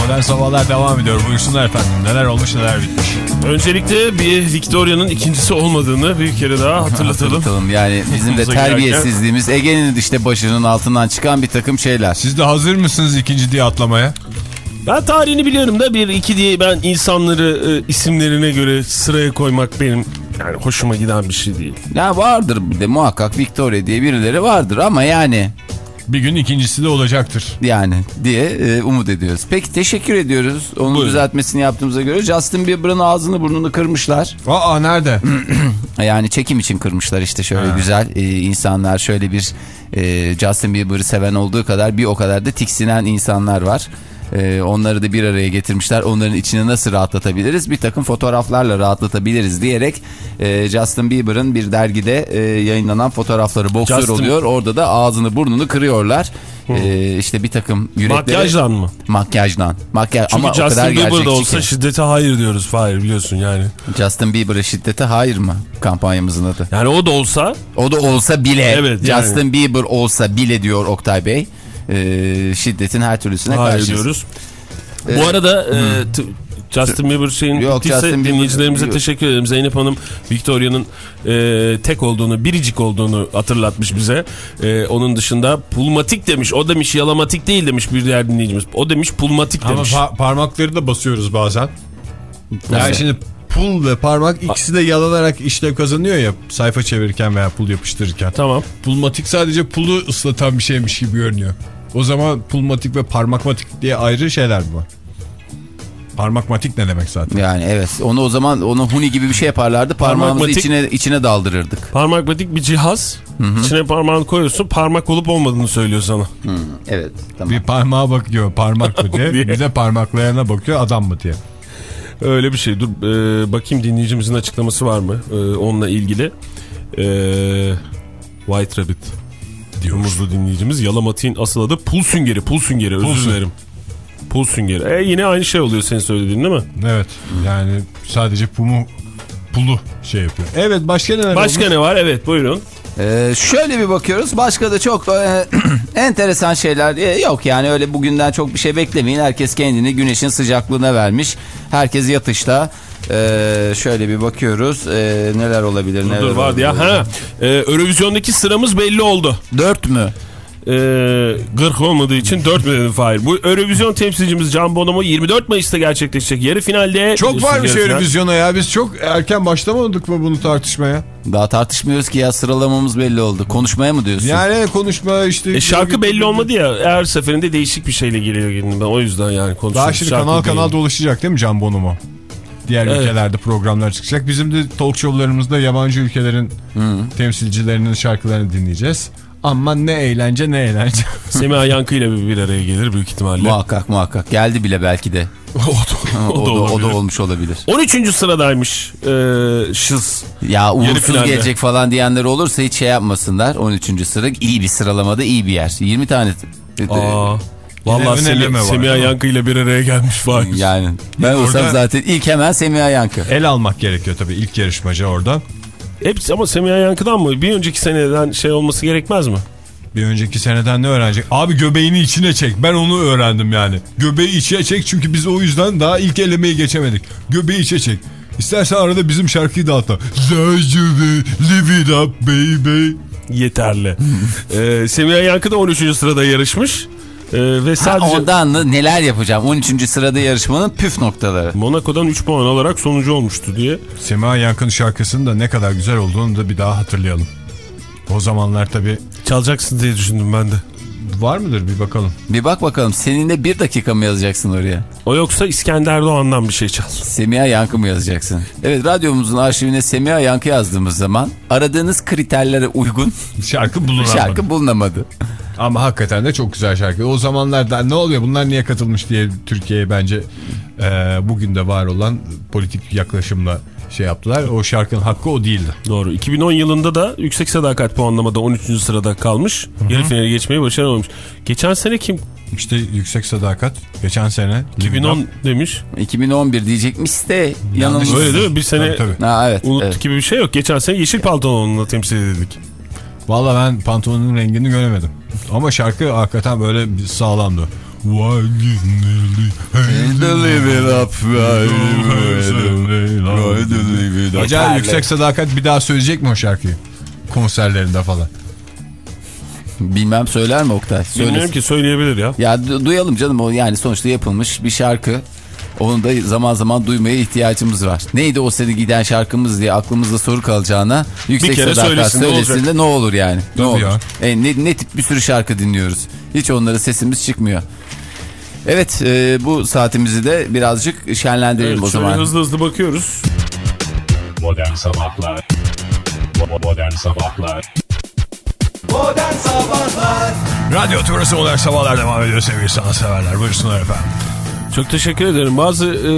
Modern sabahlar devam ediyor. Buyursunlar efendim. Neler olmuş neler bitmiş. Öncelikle bir Victoria'nın ikincisi olmadığını bir kere daha hatırlatalım. Hatırlatalım. Yani bizim de terbiyesizliğimiz Ege'nin işte başının altından çıkan bir takım şeyler. Siz de hazır mısınız ikinci diye atlamaya? Ben tarihini biliyorum da bir iki diye ben insanları e, isimlerine göre sıraya koymak benim yani hoşuma giden bir şey değil. Ya vardır bir de muhakkak Victoria diye birileri vardır ama yani Bir gün ikincisi de olacaktır. yani diye e, umut ediyoruz. Peki teşekkür ediyoruz. Onun Buyurun. düzeltmesini yaptığımıza göre Justin Bieber'ın ağzını burnunu kırmışlar. Aa nerede? (clears throat) Yani çekim için kırmışlar işte şöyle güzel e, insanlar şöyle bir e, Justin Bieber'ı seven olduğu kadar bir o kadar da tiksinen insanlar var. E, onları da bir araya getirmişler. Onların içini nasıl rahatlatabiliriz? Bir takım fotoğraflarla rahatlatabiliriz diyerek e, Justin Bieber'ın bir dergide e, yayınlanan fotoğrafları boksör Justin- oluyor. Orada da ağzını burnunu kırıyorlar. E, işte bir takım yürekleri... Makyajdan mı? Makyajdan. Makyaj Çünkü ama Justin Bieber gerçekçi da olsa ki. şiddete hayır diyoruz Fahir biliyorsun yani. Justin Bieber'a şiddete hayır mı kampanyamızın adı? Yani o da olsa O da olsa bile Evet, yani. Justin Bieber olsa bile diyor Oktay Bey. Ee, şiddetin her türlüsüne karşıyız. diyoruz. Bu arada e, t- Justin Bieber şeyin Yok, bittiyse Justin Bieber- dinleyicilerimize Yok. teşekkür ederim. Zeynep Hanım Victoria'nın e, tek olduğunu, biricik olduğunu hatırlatmış bize. E, onun dışında pulmatik demiş. O demiş yalamatik değil demiş bir diğer dinleyicimiz. O demiş pulmatik Ama demiş. pa- parmakları da basıyoruz bazen. Yani Nasıl? şimdi pul ve parmak ikisi de yalanarak işlev kazanıyor ya sayfa çevirirken veya pul yapıştırırken. Tamam. Pulmatik sadece pulu ıslatan bir şeymiş gibi görünüyor. O zaman pulmatik ve parmakmatik diye ayrı şeyler mi var? Parmakmatik ne demek zaten? Yani evet onu o zaman onu huni gibi bir şey yaparlardı parmağımızı Parmakmatik- içine içine daldırırdık. Parmakmatik bir cihaz. İçine parmağını koyuyorsun parmak olup olmadığını söylüyor sana. Evet tamam. Bir parmağa bakıyor parmak mı diye. (laughs) diye. bir de parmaklayana bakıyor adam mı diye. Öyle bir şey. Dur e, bakayım dinleyicimizin açıklaması var mı e, onunla ilgili. E, White Rabbit diyorumuzdu dinleyicimiz. Yalamatiğin asıl adı pul süngeri. Pul süngeri özür Pul dilerim. Pul süngeri. E, yine aynı şey oluyor senin söylediğin değil mi? Evet yani sadece pumu pulu şey yapıyor. Evet başka neler Başka olmuş? ne var? Evet buyurun. Ee, şöyle bir bakıyoruz başka da çok e, (clears throat) enteresan şeyler e, yok yani öyle bugünden çok bir şey beklemeyin. Herkes kendini güneşin sıcaklığına vermiş. Herkes yatışta. Ee, şöyle bir bakıyoruz Ee, neler olabilir neler Dur vardı ya. olabilir? Ha, e, Eurovizyondaki sıramız belli oldu. Dört mü? E, gırk olmadığı için 4 mü dedim Fahir. Bu Eurovizyon temsilcimiz Can Bonomo 24 Mayıs'ta gerçekleşecek. Yarı finalde. Çok varmış. Eurovizyona ya. Biz çok erken başlamadık mı bunu tartışmaya? Daha tartışmıyoruz ki ya sıralamamız belli oldu. Konuşmaya mı diyorsun? Yani konuşma işte. E şarkı belli olmadı ya. Her seferinde değişik bir şeyle geliyor. Ben o yüzden yani konuşuyorum. Daha şimdi Şarkı kanal değil. kanal dolaşacak değil mi Can Bonomo? Diğer Evet. ülkelerde programlar çıkacak. Bizim de talk show'larımızda yabancı ülkelerin temsilcilerinin şarkılarını dinleyeceğiz. Aman ne eğlence ne eğlence. (laughs) Semiha Yankı ile bir, bir araya gelir büyük ihtimalle. Muhakkak muhakkak geldi bile belki de. (laughs) o, da, (laughs) o, o da da, o da olabilir. olmuş olabilir. 13. sıradaymış e, Şız. Ya uğursuz gelecek falan diyenler olursa hiç şey yapmasınlar. 13. sıra iyi bir sıralamada iyi bir yer. 20 tane. Aa, vallahi Semi, Semiha? Yankı ile bir araya gelmiş Fahir. Yani ben olsam orada- zaten ilk hemen Semiha Yankı. El almak gerekiyor tabii ilk yarışmacı orada. Hepsi ama Semiha Yankı'dan mı? Bir önceki seneden şey olması gerekmez mi? Bir önceki seneden ne öğrenecek? Abi göbeğini içine çek. Ben onu öğrendim yani. Göbeği içine çek çünkü biz o yüzden daha ilk elemeyi geçemedik. Göbeği içe çek. İstersen arada bizim şarkıyı da atla. Live it up baby. Yeterli. (laughs) ee, Semiha Yankı da 13. sırada yarışmış. Ee, ve Ha, sadece ondan da neler yapacağım? 13. sırada yarışmanın püf noktaları. Monaco'dan 3 puan alarak sonucu olmuştu diye. Sema Yankın şarkısının da ne kadar güzel olduğunu da bir daha hatırlayalım. O zamanlar tabii Çalacaksın diye düşündüm ben de. Var mıdır bir bakalım. Bir bak bakalım seninle bir dakika mı yazacaksın oraya? O yoksa İskender Doğan'dan bir şey çal. Semiha Yankı mı yazacaksın? Evet radyomuzun arşivine Semiha Yankı yazdığımız zaman aradığınız kriterlere uygun (laughs) Şarkı bulunamadı. şarkı bulunamadı. Ama hakikaten de çok güzel şarkı. O zamanlarda ne oluyor bunlar niye katılmış diye Türkiye'ye bence e, bugün de var olan politik yaklaşımla şey yaptılar. O şarkının hakkı o değildi. Doğru. 2010 yılında da yüksek sadakat puanlamada 13. sırada kalmış. Yarı finale geçmeyi başaramamış. Geçen sene kim? İşte yüksek sadakat geçen sene 2010 demiş. 2011 diyecekmiş de yanılmış. Öyle değil mi? Bir sene Tabii, tabii. Ha, evet, unuttuk evet. gibi bir şey yok. Geçen sene yeşil pantolonla temsil edildik. Valla ben pantolonun rengini göremedim. Ama şarkı hakikaten böyle sağlamdı. Why Acayip yüksek sadakat bir daha söyleyecek mi o şarkıyı? Konserlerinde falan. Bilmem söyler mi Oktay? Bilmiyorum Söylesin. ki söyleyebilir ya. Ya du- duyalım canım o yani sonuçta yapılmış bir şarkı. Onu da zaman zaman duymaya ihtiyacımız var. Neydi o seni giden şarkımız diye aklımızda soru kalacağına yüksek sadakat söylesin, ne söylesin de ne olur yani. Tabii ne olur. ya. E, ne, ne tip bir sürü şarkı dinliyoruz. Hiç onlara sesimiz çıkmıyor. Evet e, bu saatimizi de birazcık şenlendirelim Evet, o zaman. hızlı hızlı bakıyoruz. Modern Sabahlar Modern Sabahlar Modern Sabahlar Radyo Turası Modern Sabahlar devam ediyor sevgili sanatseverler. Buyursunlar efendim. Çok teşekkür ederim. Bazı e,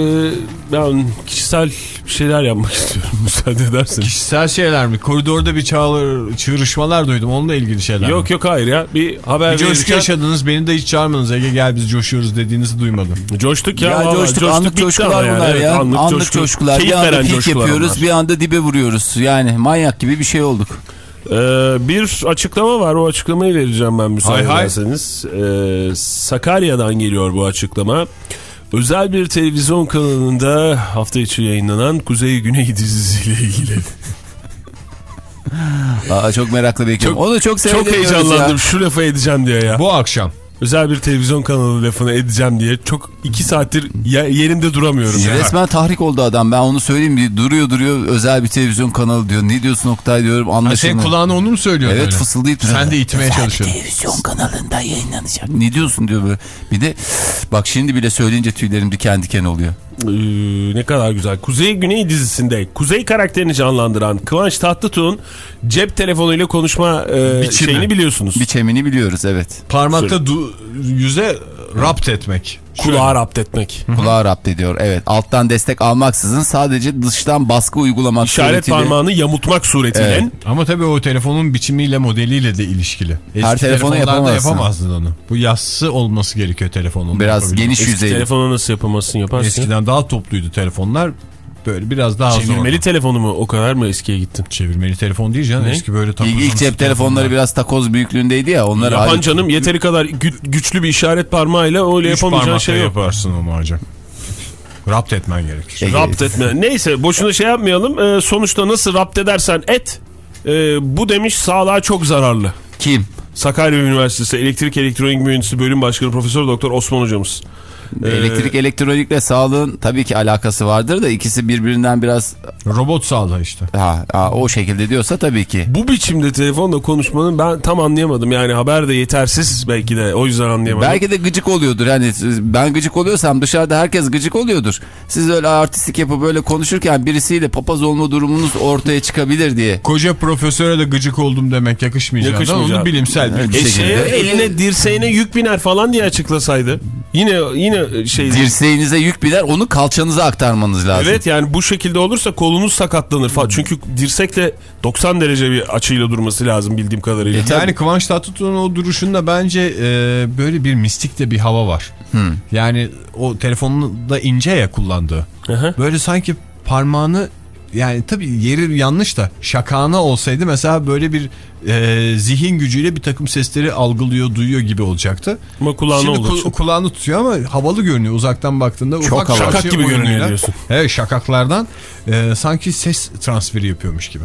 ben kişisel şeyler yapmak (laughs) istiyorum. Müsaade ederseniz. Kişisel şeyler mi? Koridorda bir çağrı, çığırışmalar duydum. Onunla ilgili şeyler mi? Yok yok hayır ya. Bir haber Bir coşku verirken yaşadınız. Beni de hiç çağırmadınız. Ege gel biz coşuyoruz dediğinizi duymadım. coştuk ya. Ya vallahi coştuk, anlık coşkular yani. bunlar Evet, ya. anlık, Anlık, coşku. coşkular. Keyif Bir anda pik yapıyoruz onlar. bir anda dibe vuruyoruz. Yani manyak gibi bir şey olduk. Ee, bir açıklama var. O açıklamayı vereceğim ben müsaade Hay hay. ederseniz. Ee, Sakarya'dan geliyor bu açıklama. Özel bir televizyon kanalında hafta içi yayınlanan Kuzey Güney dizisiyle ilgili. (laughs) Aa, çok merakla bekliyorum. Çok- Onu çok Çok heyecanlandım ya. şu lafı edeceğim diye ya. Bu akşam. Özel bir televizyon kanalı lafını edeceğim diye çok iki saattir yerimde duramıyorum. ya. Resmen tahrik oldu adam ben onu söyleyeyim bir duruyor duruyor özel bir televizyon kanalı diyor. Ne diyorsun Oktay diyorum Ha, senin anlaşılmıyor. kulağına onu mu söylüyor Evet böyle? fısıldayıp duruyor. Sen de itmeye Özel çalışıyorsun. televizyon kanalında yayınlanacak. Ne diyorsun diyor böyle. Bir de bak şimdi bile söyleyince tüylerim diken diken oluyor. Ee, ne kadar güzel. Kuzey Güney dizisinde Kuzey karakterini canlandıran Kıvanç Tatlıtuğ'un cep telefonuyla konuşma e, Biçimi. şeyini biliyorsunuz. Biçemini biliyoruz evet. Parmakta yüze rapt etmek. Kulağa rapt etmek. Kulağı rapt ediyor evet. Alttan destek almaksızın sadece dıştan baskı uygulamak İşaret suretiyle- parmağını yamutmak suretiyle. Evet. Ama tabii o telefonun biçimiyle modeliyle de ilişkili. Eski Her telefonu yapamazsın. yapamazdın onu. Bu yassı olması gerekiyor telefonun. Biraz geniş Eski yüzeyli. telefonu nasıl yapamazsın yaparsın. Eskiden daha topluydu telefonlar. Böyle biraz daha Çevirmeli zor. telefonu mu o kadar mı eskiye gittin? Çevirmeli telefon değil canım. Ne? Eski böyle İlk, takozumsu ilk cep telefonları biraz takoz büyüklüğündeydi ya. Onları Yapan ayrı- canım yeteri kadar gü- güçlü bir işaret parmağıyla öyle yapamayacağın şey yok. yaparsın onu ancak. Rapt etmen gerekir. Ege- Rapt etme. Neyse boşuna şey yapmayalım. Ee, sonuçta nasıl rapt edersen et. e, bu demiş sağlığa çok zararlı. Kim? Sakarya Üniversitesi Elektrik Elektronik Mühendisliği Bölüm Başkanı Profesör Doktor Osman hocamız. Ee, Elektrik elektronikle sağlığın tabii ki alakası vardır da ikisi birbirinden biraz Robot sağlığı işte. ha, ha, o şekilde diyorsa tabii ki. Bu biçimde telefonla konuşmanın ben tam anlayamadım. Yani haber de yetersiz belki de o yüzden anlayamadım. Belki de gıcık oluyordur. Hani ben gıcık oluyorsam dışarıda herkes gıcık oluyordur. Siz öyle artistik yapıp böyle konuşurken birisiyle papaz olma durumunuz ortaya çıkabilir diye. Koca profesöre de gıcık oldum demek yakışmayacağından Yakışmayacak. onu bilimsel bir bir şeye, şekilde. eline dirseğine yük biner falan diye açıklasaydı. Yine yine şey Dirseğinize yük biner onu kalçanıza aktarmanız lazım. Evet yani bu şekilde olursa kolunuz sakatlanır falan. Çünkü dirsekle 90 derece bir açıyla durması lazım bildiğim kadarıyla. E. Yani Kıvanç Tatlıtuğ'un o duruşunda bence e, böyle bir mistik de bir hava var. Yani o telefonunu da ince ya kullandığı. Hı Böyle sanki parmağını yani tabii yeri yanlış da şakağına olsaydı mesela böyle bir e, zihin gücüyle bir takım sesleri algılıyor, duyuyor gibi olacaktı. Ama kulağına Şimdi ku- için. kulağını tutuyor ama havalı görünüyor uzaktan baktığında. Çok ufak havalı. şakak Şakak gibi görünüyor oyunuyla- diyorsun. Evet şakaklardan e, sanki ses transferi yapıyormuş gibi.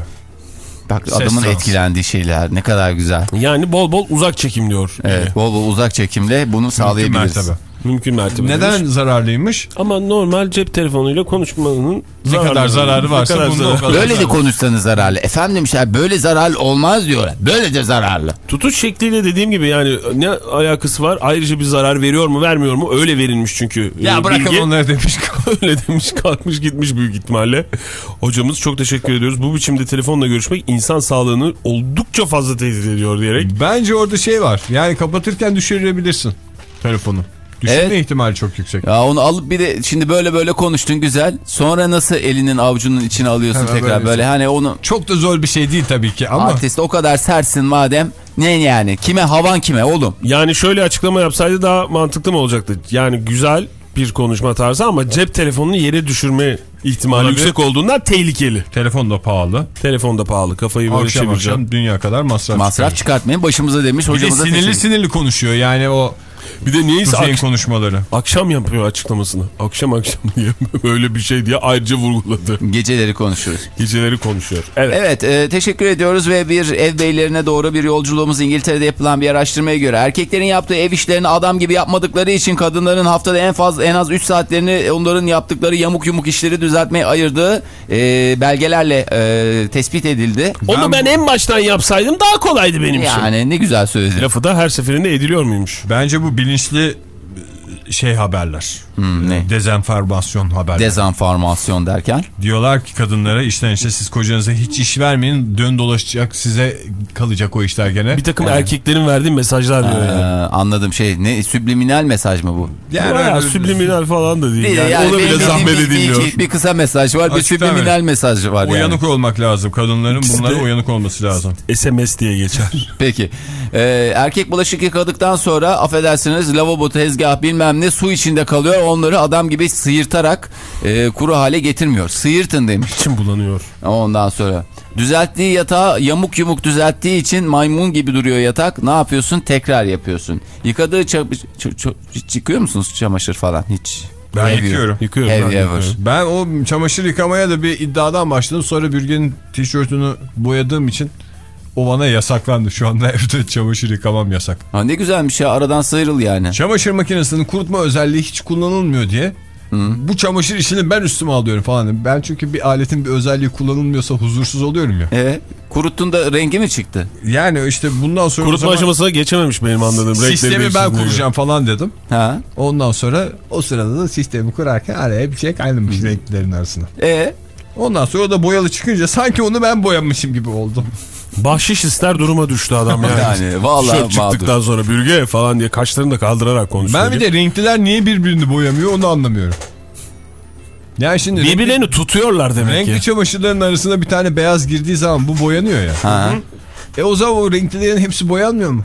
Bak Ses adamın dans. etkilendiği şeyler ne kadar güzel. Yani bol bol uzak çekim diyor. Evet bol bol uzak çekimle bunu sağlayabiliriz. Mümkün mertebe. Neden zararlıymış? Ama normal cep telefonuyla konuşmanın Ne kadar zararı varsa kadar zararı- kadar. Böyle de zararlı. konuşsanız zararlı. Efendim demişler böyle zararlı olmaz diyorlar. Böyle de zararlı. Tutuş şekliyle dediğim gibi yani ne alakası var? Ayrıca bir zarar veriyor mu vermiyor mu? Öyle verilmiş çünkü. Ya Ee, bırakın bilgi. onları demiş. (laughs) Öyle demiş kalkmış gitmiş büyük ihtimalle. Hocamız çok teşekkür ediyoruz. Bu biçimde telefonla görüşmek insan sağlığını oldukça fazla tehdit ediyor diyerek. Bence orada şey var. Yani kapatırken düşürebilirsin telefonu. Düşürme Evet. ihtimali çok yüksek. Ya onu alıp bir de şimdi böyle böyle konuştun güzel. Sonra nasıl elinin avucunun içine alıyorsun Hemen tekrar böyle böyle hani onu Çok da zor bir şey değil tabii ki ama artist o kadar sersin madem ne yani kime havan kime oğlum. Yani şöyle açıklama yapsaydı daha mantıklı mı olacaktı? Yani güzel bir konuşma tarzı ama cep telefonunu yere düşürme ihtimali Olabilir. yüksek olduğundan tehlikeli. telefon da pahalı. Telefon da pahalı. Kafayı böyle Akşam çevireceğim. akşam dünya kadar masraf. Masraf çıkarıyor. çıkartmayın başımıza demiş Bir de hocamıza sinirli teşekkür- sinirli konuşuyor yani o Bir de niyeyse ak- konuşmaları. akşam yapıyor açıklamasını. Akşam akşam (laughs) diye böyle bir şey diye ayrıca vurguladı. Geceleri konuşuruz. Geceleri konuşuyor. Evet. Evet e, teşekkür ediyoruz ve bir ev beylerine doğru bir yolculuğumuz İngiltere'de yapılan bir araştırmaya göre erkeklerin yaptığı ev işlerini adam gibi yapmadıkları için kadınların haftada en fazla en az 3 saatlerini onların yaptıkları yamuk yumuk işleri düzeltmeye ayırdığı e, belgelerle e, tespit edildi. Onu ben en baştan yapsaydım daha kolaydı benim için. Yani ne güzel söyledin. Lafı da her seferinde ediliyor muymuş? Bence bu bilinçli şey haberler. Hmm, ne? Dezenformasyon haberler. Dezenformasyon derken. Diyorlar ki kadınlara işten işte siz kocanıza hiç iş vermeyin dön dolaşacak size kalacak o işler gene. Bir takım erkeklerin verdiği mesajlar diyor Ee, yani. anladım şey ne subliminal mesaj mı bu? Yani Bayağı öyle- subliminal falan da değil. Bir, Yani, yani ona bile zahmet bir- edilmiyor. Bir, bir kısa mesaj var bir Açıktan subliminal öyle. mesaj var yani. Uyanık olmak lazım. Kadınların bunlara de- uyanık olması lazım. SMS diye geçer. (laughs) Peki. Ee, erkek bulaşık yıkadıktan sonra affedersiniz lavabo tezgah bilmem ne su içinde kalıyor. Onları adam gibi sıyırtarak e, kuru hale getirmiyor. Sıyırtın demiş. İçim bulanıyor. Ondan sonra. Düzelttiği yatağı yamuk yumuk düzelttiği için maymun gibi duruyor yatak. Ne yapıyorsun? Tekrar yapıyorsun. Yıkadığı ça- ç- ç- hiç yıkıyor musunuz çamaşır falan? Hiç. Ben you- yıkıyorum. Yıkıyorum. Have ben yıkıyorum. Ben o çamaşır yıkamaya da bir iddiadan başladım. Sonra Bürgen'in tişörtünü boyadığım için O bana yasaklandı. Şu anda evde (laughs) çamaşır yıkamam yasak. Ha, ne güzelmiş ya aradan sıyrıl yani. Çamaşır makinesinin kurutma özelliği hiç kullanılmıyor diye. Bu çamaşır işini ben üstüme alıyorum falan. Ben çünkü bir aletin bir özelliği kullanılmıyorsa huzursuz oluyorum ya. Evet. Kuruttun da rengi mi çıktı? Yani işte bundan sonra Kurutma zaman aşamasına geçememiş benim anladığım. Sistemi ben kuracağım falan dedim. Ha. Ondan sonra o sırada da sistemi kurarken araya bir şey kaynamış renklerin arasına. E Ondan sonra da boyalı çıkınca sanki onu ben boyamışım gibi oldum. (laughs) Bahşiş ister duruma düştü adam yani. Yani vallahi Şöp çıktıktan mağdur. sonra bürge falan diye kaşlarını da kaldırarak konuşuyor. Ben bir de renkliler niye birbirini boyamıyor onu anlamıyorum. Yani şimdi renkli, Birbirlerini tutuyorlar demek renkli ki. çamaşırların arasına bir tane beyaz girdiği zaman bu boyanıyor ya. Ha. E o zaman o renklilerin hepsi boyanmıyor mu?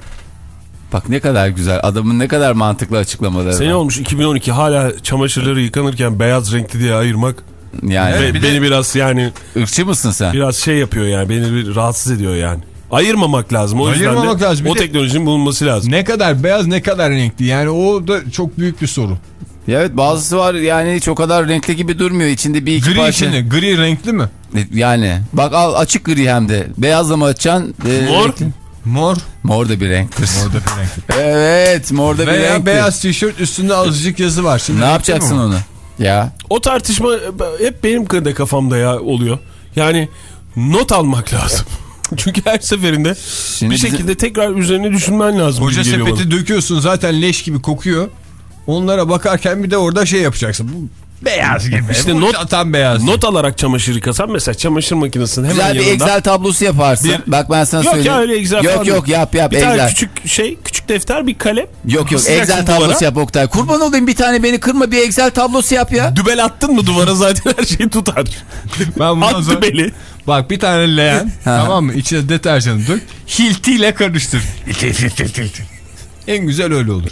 Bak ne kadar güzel. Adamın ne kadar mantıklı açıklamaları Sene var. olmuş 2012 hala çamaşırları yıkanırken beyaz renkli diye ayırmak. Yani Ve bir de- beni biraz yani ırkçı mısın sen? biraz şey yapıyor yani beni bir rahatsız ediyor yani. Ayırmamak lazım. O yüzden Ayırmamak de lazım. O de- teknolojinin bulunması lazım. Ne kadar beyaz ne kadar renkli yani o da çok büyük bir sorun. Evet bazısı var yani hiç o kadar renkli gibi durmuyor. İçinde bir iki Gri parça. içinde gri renkli mi? Yani bak al açık gri hem de. Beyazla mı açacaksın? e, Mor. renkli. Mor. Mor da bir renktir. Orada bir renkli. (laughs) Evet mor da bir Veya renktir. beyaz tişört üstünde azıcık yazı var. Şimdi Ne yapacaksın onu? Ya O tartışma hep benim de kafamda ya oluyor. Yani not almak lazım. (laughs) Çünkü her seferinde Şimdi bir bizim- şekilde tekrar üzerine düşünmen lazım. Geliyor sepeti döküyorsun zaten leş gibi kokuyor. Onlara bakarken bir de orada şey yapacaksın. Beyaz gibi. İşte not- çatan beyaz. Not alarak çamaşır yıkasan mesela çamaşır makinesinin hemen güzel bir yanında. Excel tablosu yaparsın. Bir- Bak ben sana Yok söyleyeyim. ya öyle Excel Yok yok yap yap Bir Excel. tane küçük şey, küçük defter, bir kalem. Yok yok Excel duvara. tablosu yap Oktay. Kurban olayım bir tane beni kırma bir Excel tablosu yap ya. Dübel attın mı duvara zaten her şey tutar. Ben bundan At sonra- dübeli. Bak bir tane leğen (laughs) tamam mı? İçine deterjanı dök. Hiltiyle karıştır. (laughs) en güzel öyle olur.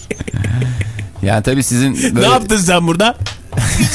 Yani tabii sizin Ne böyle... yaptın sen burada?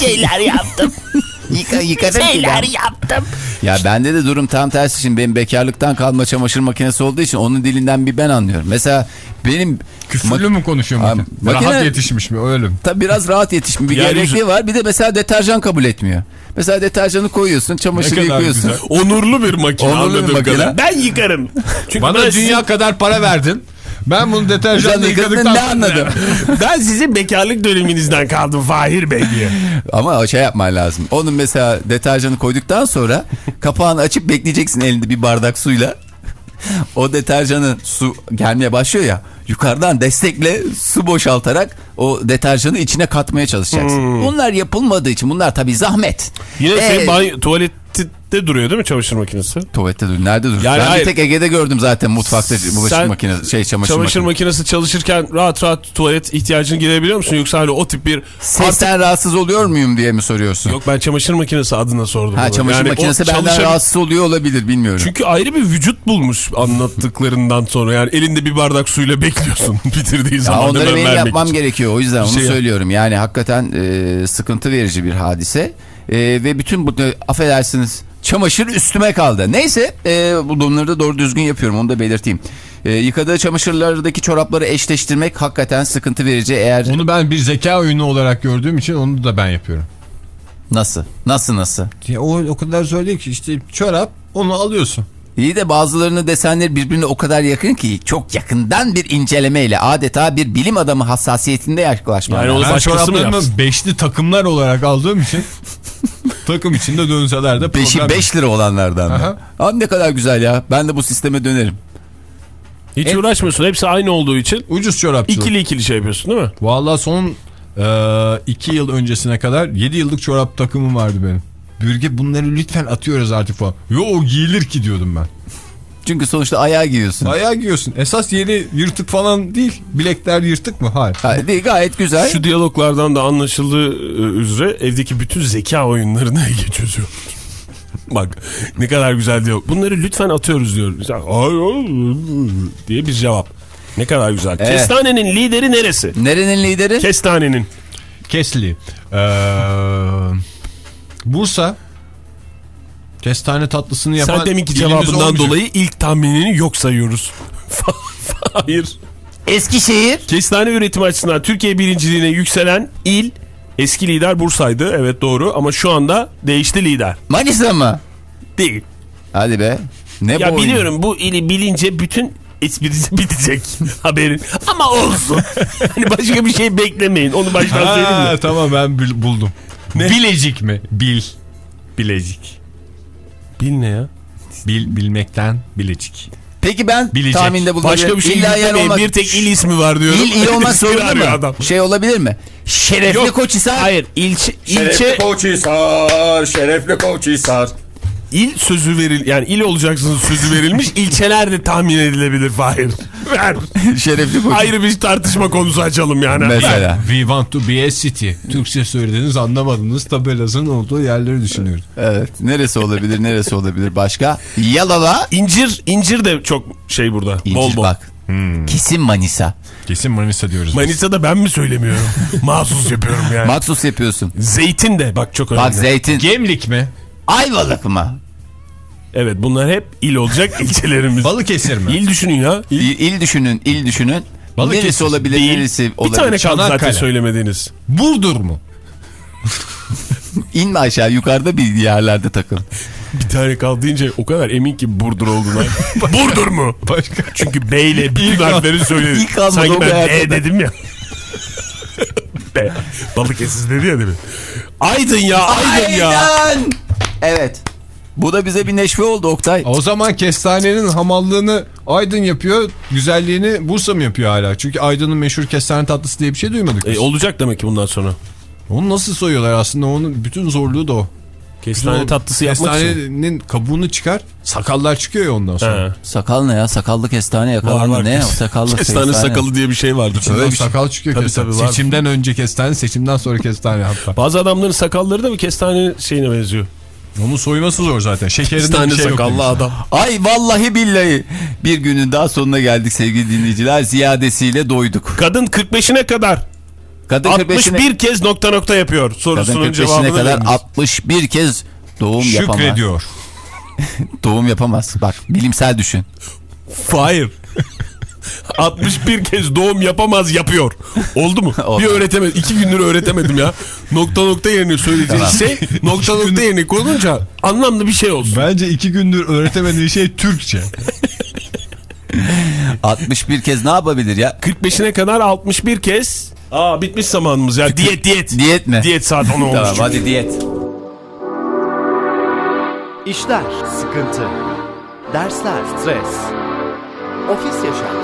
Şeyler yaptım. (laughs) Yıka, yıkadım ki Şeyler ben. yaptım. Ya bende de durum tam tersi. Şimdi benim bekarlıktan kalma çamaşır makinesi olduğu için onun dilinden bir ben anlıyorum. Mesela benim Küfürlü mü konuşuyor makine? makine- Rahat yetişmiş mi öyle mi? Tabii biraz rahat yetişmiş bir Yani gerekliği var. Bir de mesela deterjan kabul etmiyor. Mesela deterjanı koyuyorsun, çamaşırı kadar yıkıyorsun. güzel. Onurlu bir makine Onurlu bir makine. kadarıyla. Ben yıkarım. Çünkü Bana ben dünya kadar para verdin. Ben bunu deterjanla yıkadıktan ne anladım? (laughs) ben sizin bekarlık döneminizden kaldım Fahir Bey diye. Ama şey yapman lazım. Onun mesela deterjanı koyduktan sonra kapağını açıp bekleyeceksin elinde bir bardak suyla. O deterjanın su gelmeye başlıyor ya. Yukarıdan destekle su boşaltarak o deterjanı içine katmaya çalışacaksın. Hmm. Bunlar yapılmadığı için bunlar tabii zahmet. Yine Ee, senin banyo, tuvalette duruyor değil mi çamaşır makinesi? Tuvalette dur. Nerede dur? Yani ben hayır. bir tek Ege'de gördüm zaten mutfakta bulaşık makinesi, şey çamaşır, Çamaşır makinesi. makinesi çalışırken rahat rahat tuvalet ihtiyacını gidebiliyor musun? Yoksa hani o tip bir... Sesten rahatsız oluyor muyum diye mi soruyorsun? Yok ben çamaşır makinesi adına sordum. Ha çamaşır Yani makinesi benden çalışan- rahatsız oluyor olabilir bilmiyorum. Çünkü ayrı bir vücut bulmuş anlattıklarından sonra. Yani elinde bir bardak suyla bekliyorsun (laughs) bitirdiği Ya zaman onları hemen benim yapmam için. gerekiyor. O yüzden onu şey söylüyorum. Yani hakikaten e, sıkıntı verici bir hadise. E, ve bütün bu affedersiniz çamaşır üstüme kaldı. Neyse e, bu bunları da doğru düzgün yapıyorum onu da belirteyim. E, yıkadığı çamaşırlardaki çorapları eşleştirmek hakikaten sıkıntı verici. Eğer Onu ben bir zeka oyunu olarak gördüğüm için onu da ben yapıyorum. nasıl? Nasıl nasıl? Ya o, o kadar zor değil ki işte çorap onu alıyorsun. İyi de bazılarının desenleri birbirine o kadar yakın ki çok yakından bir incelemeyle adeta bir bilim adamı hassasiyetinde yaklaşman Yani lazım. o Ben çoraplarımı beşli takımlar olarak aldığım için (laughs) takım içinde dönseler de Beşi problem 5 lira olanlardan? Aha. Abi ne kadar güzel ya. Ben de bu sisteme dönerim. Hiç uğraşmıyorsun. Hepsi aynı olduğu için Ucuz çorapçılık. ikili ikili şey yapıyorsun değil mi? Vallahi son e, iki yıl öncesine kadar 7 yıllık çorap takımım vardı benim. Bürge bunları lütfen atıyoruz artık falan. Yo o giyilir ki diyordum ben. Çünkü sonuçta ayağa giyiyorsun. Ayağı giyiyorsun. Esas yeri yırtık falan değil. Bilekler yırtık mı? Hayır. Ha, değil, gayet güzel. Şu diyaloglardan da anlaşıldığı e, üzere evdeki bütün zeka oyunlarını Ege (laughs) çözüyor. Bak ne kadar güzel diyor. Bunları lütfen atıyoruz diyor. Sen, "Ay, ay, diye bir cevap. Ne kadar güzel. Evet. Kestanenin lideri neresi? Nerenin lideri? Kestanenin. Kesli. Ee, Bursa. Kestane tatlısını yapan Sen deminki cevabından olmayacak. dolayı ilk tahminini yok sayıyoruz. (laughs) Hayır. Eskişehir. Kestane üretimi açısından Türkiye birinciliğine yükselen il eski lider Bursa'ydı. Evet doğru ama şu anda değişti lider. Manisa mı? Değil. Hadi be. Ne ya bu oyun? biliyorum bu ili bilince bütün esprisi (laughs) bitecek haberin. Ama olsun. (laughs) hani başka bir şey beklemeyin. Onu baştan söyleyeyim Ha, mi? tamam ben bil- buldum. Bilecik mi? Bil. Bilecik. Bil ne ya? Bil bilmekten bilecik. Peki ben Bilecek. tahminde bulunabilirim. Başka bir şey İlla yer olmak- Bir tek il ismi var diyorum. İl, Espri (laughs) zorunda arıyor mı? adam. Şey olabilir mi? Şerefli Yok. Koçhisar. Hayır ilçe, ilçe Koçhisar, şerefli Koçhisar. İl sözü veril yani il olacaksınız sözü verilmiş (laughs) ilçeler de tahmin edilebilir Fahir. Ver. şerefli Koçhisar. Ayrı bir tartışma konusu açalım yani. Mesela. (laughs) We want to be a city. Türkçe söylediğiniz anlamadığınız tabelasının olduğu yerleri düşünüyoruz. Evet. Neresi olabilir, neresi olabilir başka? Yalova. İncir, incir de çok şey burada. İncir bol bol. bak. Kesin Manisa. Kesin Manisa diyoruz. Manisa'da ben mi söylemiyorum? (laughs) Mahsus yapıyorum yani. Maksus yapıyorsun. Zeytin de bak çok önemli. Bak zeytin. Gemlik mi? Ayvalık mı? Evet bunlar hep il olacak (laughs) ilçelerimiz. Balıkesir mi? İl düşünün ya. İl, İl, il düşünün, il düşünün. Balıkesir neresi olabilir, değil. neresi Bir olabilir? tane kaldı zaten Çanakkale. söylemediğiniz. Burdur mu? İnme aşağı, yukarıda bir yerlerde takıl. (laughs) Bir tane kaldı deyince o kadar emin ki Burdur olduğuna. (laughs) Burdur mu? Başka. Çünkü B ile bütün harfleri söyledi. İlk Sanki ben. B dedim ya. B. Balıkesir dedi ya değil mi? Aydın ya Aydın ya. Aynen. Evet. Bu da bize bir neşve oldu Oktay. O zaman kestanenin hamallığını Aydın yapıyor, güzelliğini Bursa mı yapıyor hala? Çünkü Aydın'ın meşhur kestane tatlısı diye bir şey duymadık biz. E, olacak demek ki bundan sonra. Onu nasıl soyuyorlar aslında onun bütün zorluğu da o. Kestane tatlısı yapmak için. Kestanenin kabuğunu çıkar, sakallar çıkıyor ya ondan sonra. He. Sakal ne ya? Sakallı kestane yakalandı. Ne o sakallı Kestane sakalı diye bir şey vardır. Öyle bir sakal çıkıyor Tabii, kestane. tabii, var. Seçimden önce kestane, seçimden sonra kestane hatta. Bazı adamların sakalları da bir kestane şeyine benziyor. Onun soyması zor zaten. Şekerinde bir şey yok. adam. Ay vallahi billahi. Bir günün daha sonuna geldik sevgili dinleyiciler. Ziyadesiyle doyduk. Kadın 45'ine kadar Kadın 45'ine 61 kez nokta nokta yapıyor. Kadın Sorusunun 45'ine cevabını kadar veriniz. 61 kez doğum yapamaz. Şükrediyor. (laughs) Doğum yapamaz. Bak bilimsel düşün. Hayır. 61 kez doğum yapamaz yapıyor. Oldu mu? Oldu. Bir öğretemedim. İki gündür öğretemedim ya. Nokta nokta yerine söyleyeceğin Tamam. şey nokta nokta yerine konunca anlamlı bir şey olsun. Bence iki gündür öğretemediği şey Türkçe. 61 kez ne yapabilir ya? 45'ine kadar 61 kez. Aa bitmiş zamanımız ya. Diyet diyet. Diyet mi? Diyet saat 10 olmuş. Tamam çünkü. hadi diyet. İşler, sıkıntı, dersler, stres, ofis yaşantısı